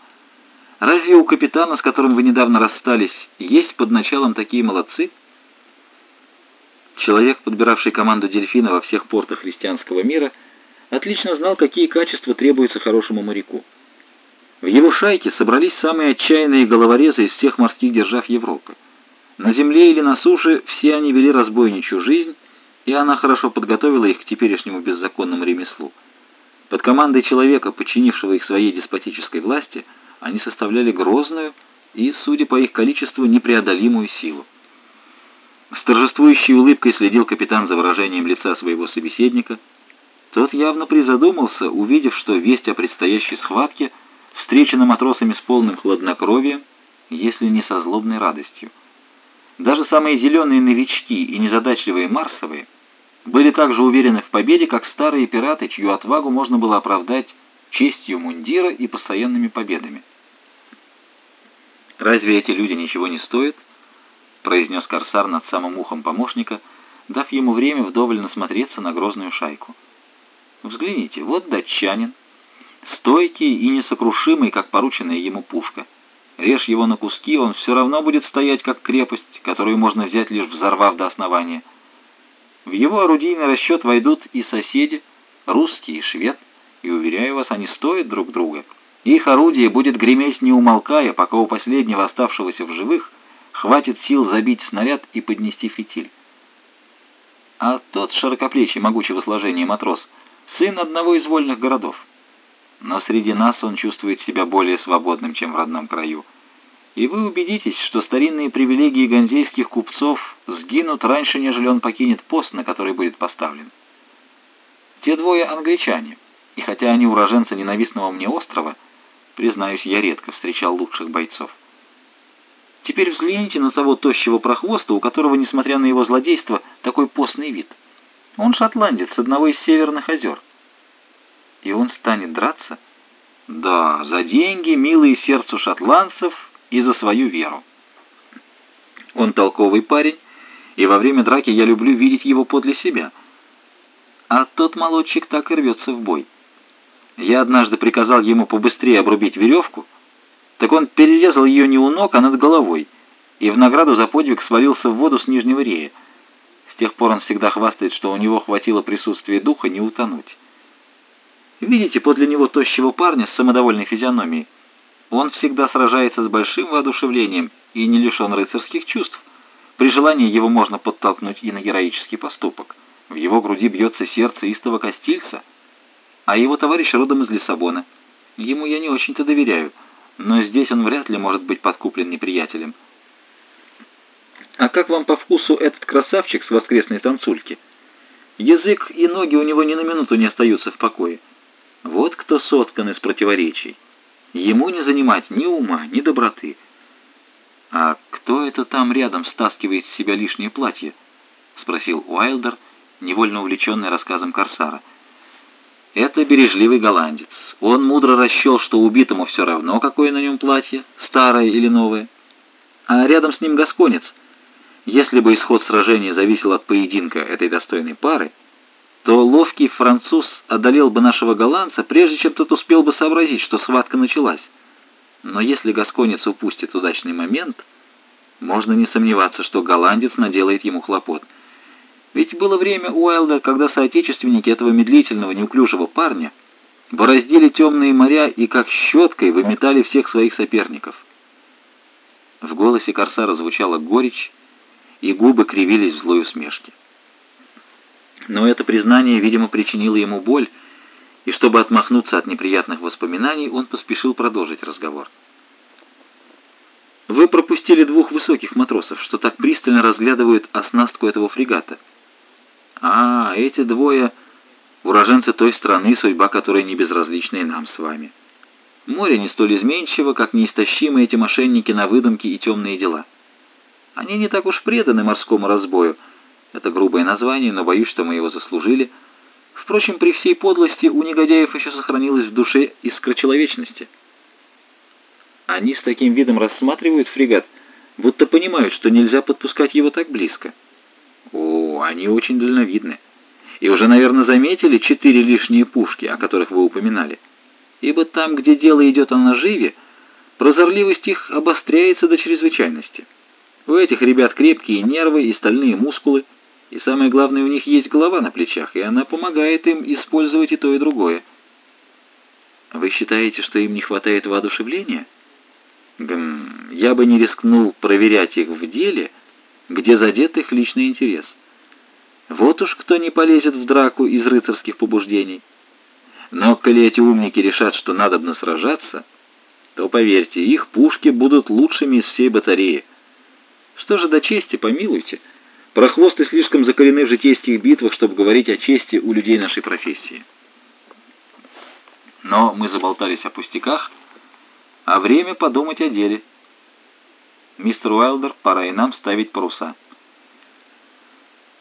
Разве у капитана, с которым вы недавно расстались, есть под началом такие молодцы? Человек, подбиравший команду «Дельфина» во всех портах христианского мира, отлично знал, какие качества требуются хорошему моряку. В его шайке собрались самые отчаянные головорезы из всех морских держав Европы. На земле или на суше все они вели разбойничью жизнь, и она хорошо подготовила их к теперешнему беззаконному ремеслу. Под командой человека, подчинившего их своей деспотической власти, они составляли грозную и, судя по их количеству, непреодолимую силу. С торжествующей улыбкой следил капитан за выражением лица своего собеседника. Тот явно призадумался, увидев, что весть о предстоящей схватке – встречена матросами с полным хладнокровием, если не со злобной радостью. Даже самые зеленые новички и незадачливые марсовые были так же уверены в победе, как старые пираты, чью отвагу можно было оправдать честью мундира и постоянными победами. «Разве эти люди ничего не стоят?» — произнес Корсар над самым ухом помощника, дав ему время вдоволь насмотреться на грозную шайку. «Взгляните, вот датчанин, стойкий и несокрушимый, как порученная ему пушка. Режь его на куски, он все равно будет стоять, как крепость, которую можно взять, лишь взорвав до основания. В его орудийный расчет войдут и соседи, русский и швед, и, уверяю вас, они стоят друг друга. Их орудие будет греметь не умолкая, пока у последнего оставшегося в живых хватит сил забить снаряд и поднести фитиль. а тот широкоплечий могучего сложения матрос — сын одного из вольных городов. Но среди нас он чувствует себя более свободным, чем в родном краю. И вы убедитесь, что старинные привилегии ганзейских купцов сгинут раньше, нежели он покинет пост, на который будет поставлен. Те двое англичане, и хотя они уроженцы ненавистного мне острова, признаюсь, я редко встречал лучших бойцов. Теперь взгляните на того тощего прохвоста, у которого, несмотря на его злодейство, такой постный вид. Он шотландец одного из северных озер. И он станет драться? Да, за деньги, милые сердцу шотландцев и за свою веру. Он толковый парень, и во время драки я люблю видеть его подле себя. А тот молодчик так и рвется в бой. Я однажды приказал ему побыстрее обрубить веревку, так он перерезал ее не у ног, а над головой, и в награду за подвиг свалился в воду с нижнего рея. С тех пор он всегда хвастает, что у него хватило присутствия духа не утонуть. Видите, подле него тощего парня с самодовольной физиономией. Он всегда сражается с большим воодушевлением и не лишен рыцарских чувств. При желании его можно подтолкнуть и на героический поступок. В его груди бьется сердце истого Костильца, а его товарищ родом из Лиссабона. Ему я не очень-то доверяю, но здесь он вряд ли может быть подкуплен неприятелем. А как вам по вкусу этот красавчик с воскресной танцульки? Язык и ноги у него ни на минуту не остаются в покое. Вот кто соткан из противоречий. Ему не занимать ни ума, ни доброты. «А кто это там рядом стаскивает с себя лишнее платье?» — спросил Уайлдер, невольно увлеченный рассказом Корсара. «Это бережливый голландец. Он мудро расчел, что убитому все равно, какое на нем платье, старое или новое. А рядом с ним гасконец. Если бы исход сражения зависел от поединка этой достойной пары, то ловкий француз одолел бы нашего голландца, прежде чем тот успел бы сообразить, что схватка началась. Но если гасконец упустит удачный момент, можно не сомневаться, что голландец наделает ему хлопот. Ведь было время Уайлда, когда соотечественники этого медлительного, неуклюжего парня бороздили темные моря и как щеткой выметали всех своих соперников. В голосе Корсара звучала горечь, и губы кривились в злой усмешке. Но это признание, видимо, причинило ему боль, и чтобы отмахнуться от неприятных воспоминаний, он поспешил продолжить разговор. «Вы пропустили двух высоких матросов, что так пристально разглядывают оснастку этого фрегата. А, эти двое — уроженцы той страны, судьба которой не безразлична и нам с вами. Море не столь изменчиво, как неистощимы эти мошенники на выдумки и темные дела. Они не так уж преданы морскому разбою, — это грубое название, но боюсь, что мы его заслужили. Впрочем, при всей подлости у негодяев еще сохранилась в душе искра человечности. Они с таким видом рассматривают фрегат, будто понимают, что нельзя подпускать его так близко. О, они очень дальновидны. И уже, наверное, заметили четыре лишние пушки, о которых вы упоминали. Ибо там, где дело идет о наживе, прозорливость их обостряется до чрезвычайности. У этих ребят крепкие нервы и стальные мускулы, и самое главное, у них есть голова на плечах, и она помогает им использовать и то, и другое. Вы считаете, что им не хватает воодушевления? Гм, я бы не рискнул проверять их в деле, где задет их личный интерес. Вот уж кто не полезет в драку из рыцарских побуждений. Но коли эти умники решат, что надобно сражаться, то, поверьте, их пушки будут лучшими из всей батареи. Что же до чести, помилуйте — Прохвосты слишком закорены в житейских битвах, чтобы говорить о чести у людей нашей профессии. Но мы заболтались о пустяках, а время подумать о деле. Мистер Уайлдер, пора и нам ставить паруса.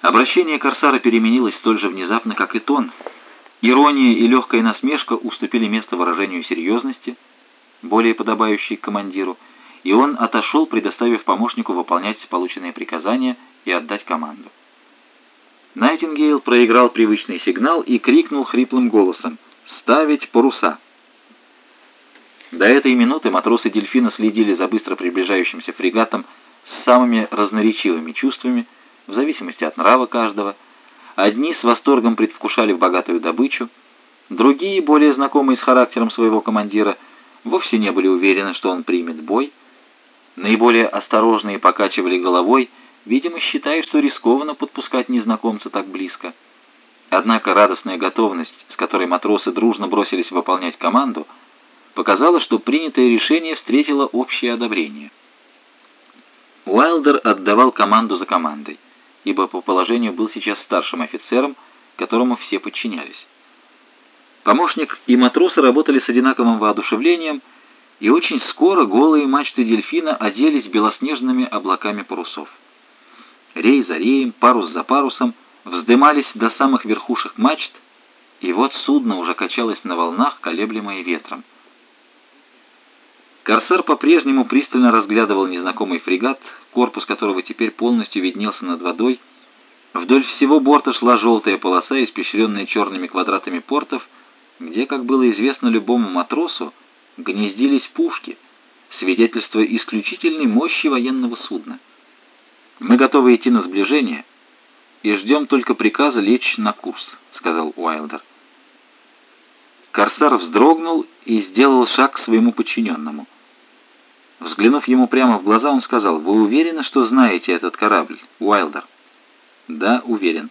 Обращение Корсара переменилось столь же внезапно, как и тон. Ирония и легкая насмешка уступили место выражению серьезности, более подобающей командиру, и он отошел, предоставив помощнику выполнять полученные приказания и отдать команду. Найтингейл проиграл привычный сигнал и крикнул хриплым голосом «Ставить паруса!». До этой минуты матросы «Дельфина» следили за быстро приближающимся фрегатом с самыми разноречивыми чувствами, в зависимости от нрава каждого. Одни с восторгом предвкушали богатую добычу, другие, более знакомые с характером своего командира, вовсе не были уверены, что он примет бой. Наиболее осторожные покачивали головой, видимо, считая, что рискованно подпускать незнакомца так близко. Однако радостная готовность, с которой матросы дружно бросились выполнять команду, показала, что принятое решение встретило общее одобрение. Уайлдер отдавал команду за командой, ибо по положению был сейчас старшим офицером, которому все подчинялись. Помощник и матросы работали с одинаковым воодушевлением, и очень скоро голые мачты дельфина оделись белоснежными облаками парусов. Рей за реем, парус за парусом вздымались до самых верхушек мачт, и вот судно уже качалось на волнах, колеблемое ветром. Корсар по-прежнему пристально разглядывал незнакомый фрегат, корпус которого теперь полностью виднелся над водой. Вдоль всего борта шла желтая полоса, испещренная черными квадратами портов, где, как было известно любому матросу, гнездились пушки, свидетельство исключительной мощи военного судна. «Мы готовы идти на сближение и ждем только приказа лечь на курс», — сказал Уайлдер. Корсар вздрогнул и сделал шаг к своему подчиненному. Взглянув ему прямо в глаза, он сказал, «Вы уверены, что знаете этот корабль, Уайлдер?» «Да, уверен».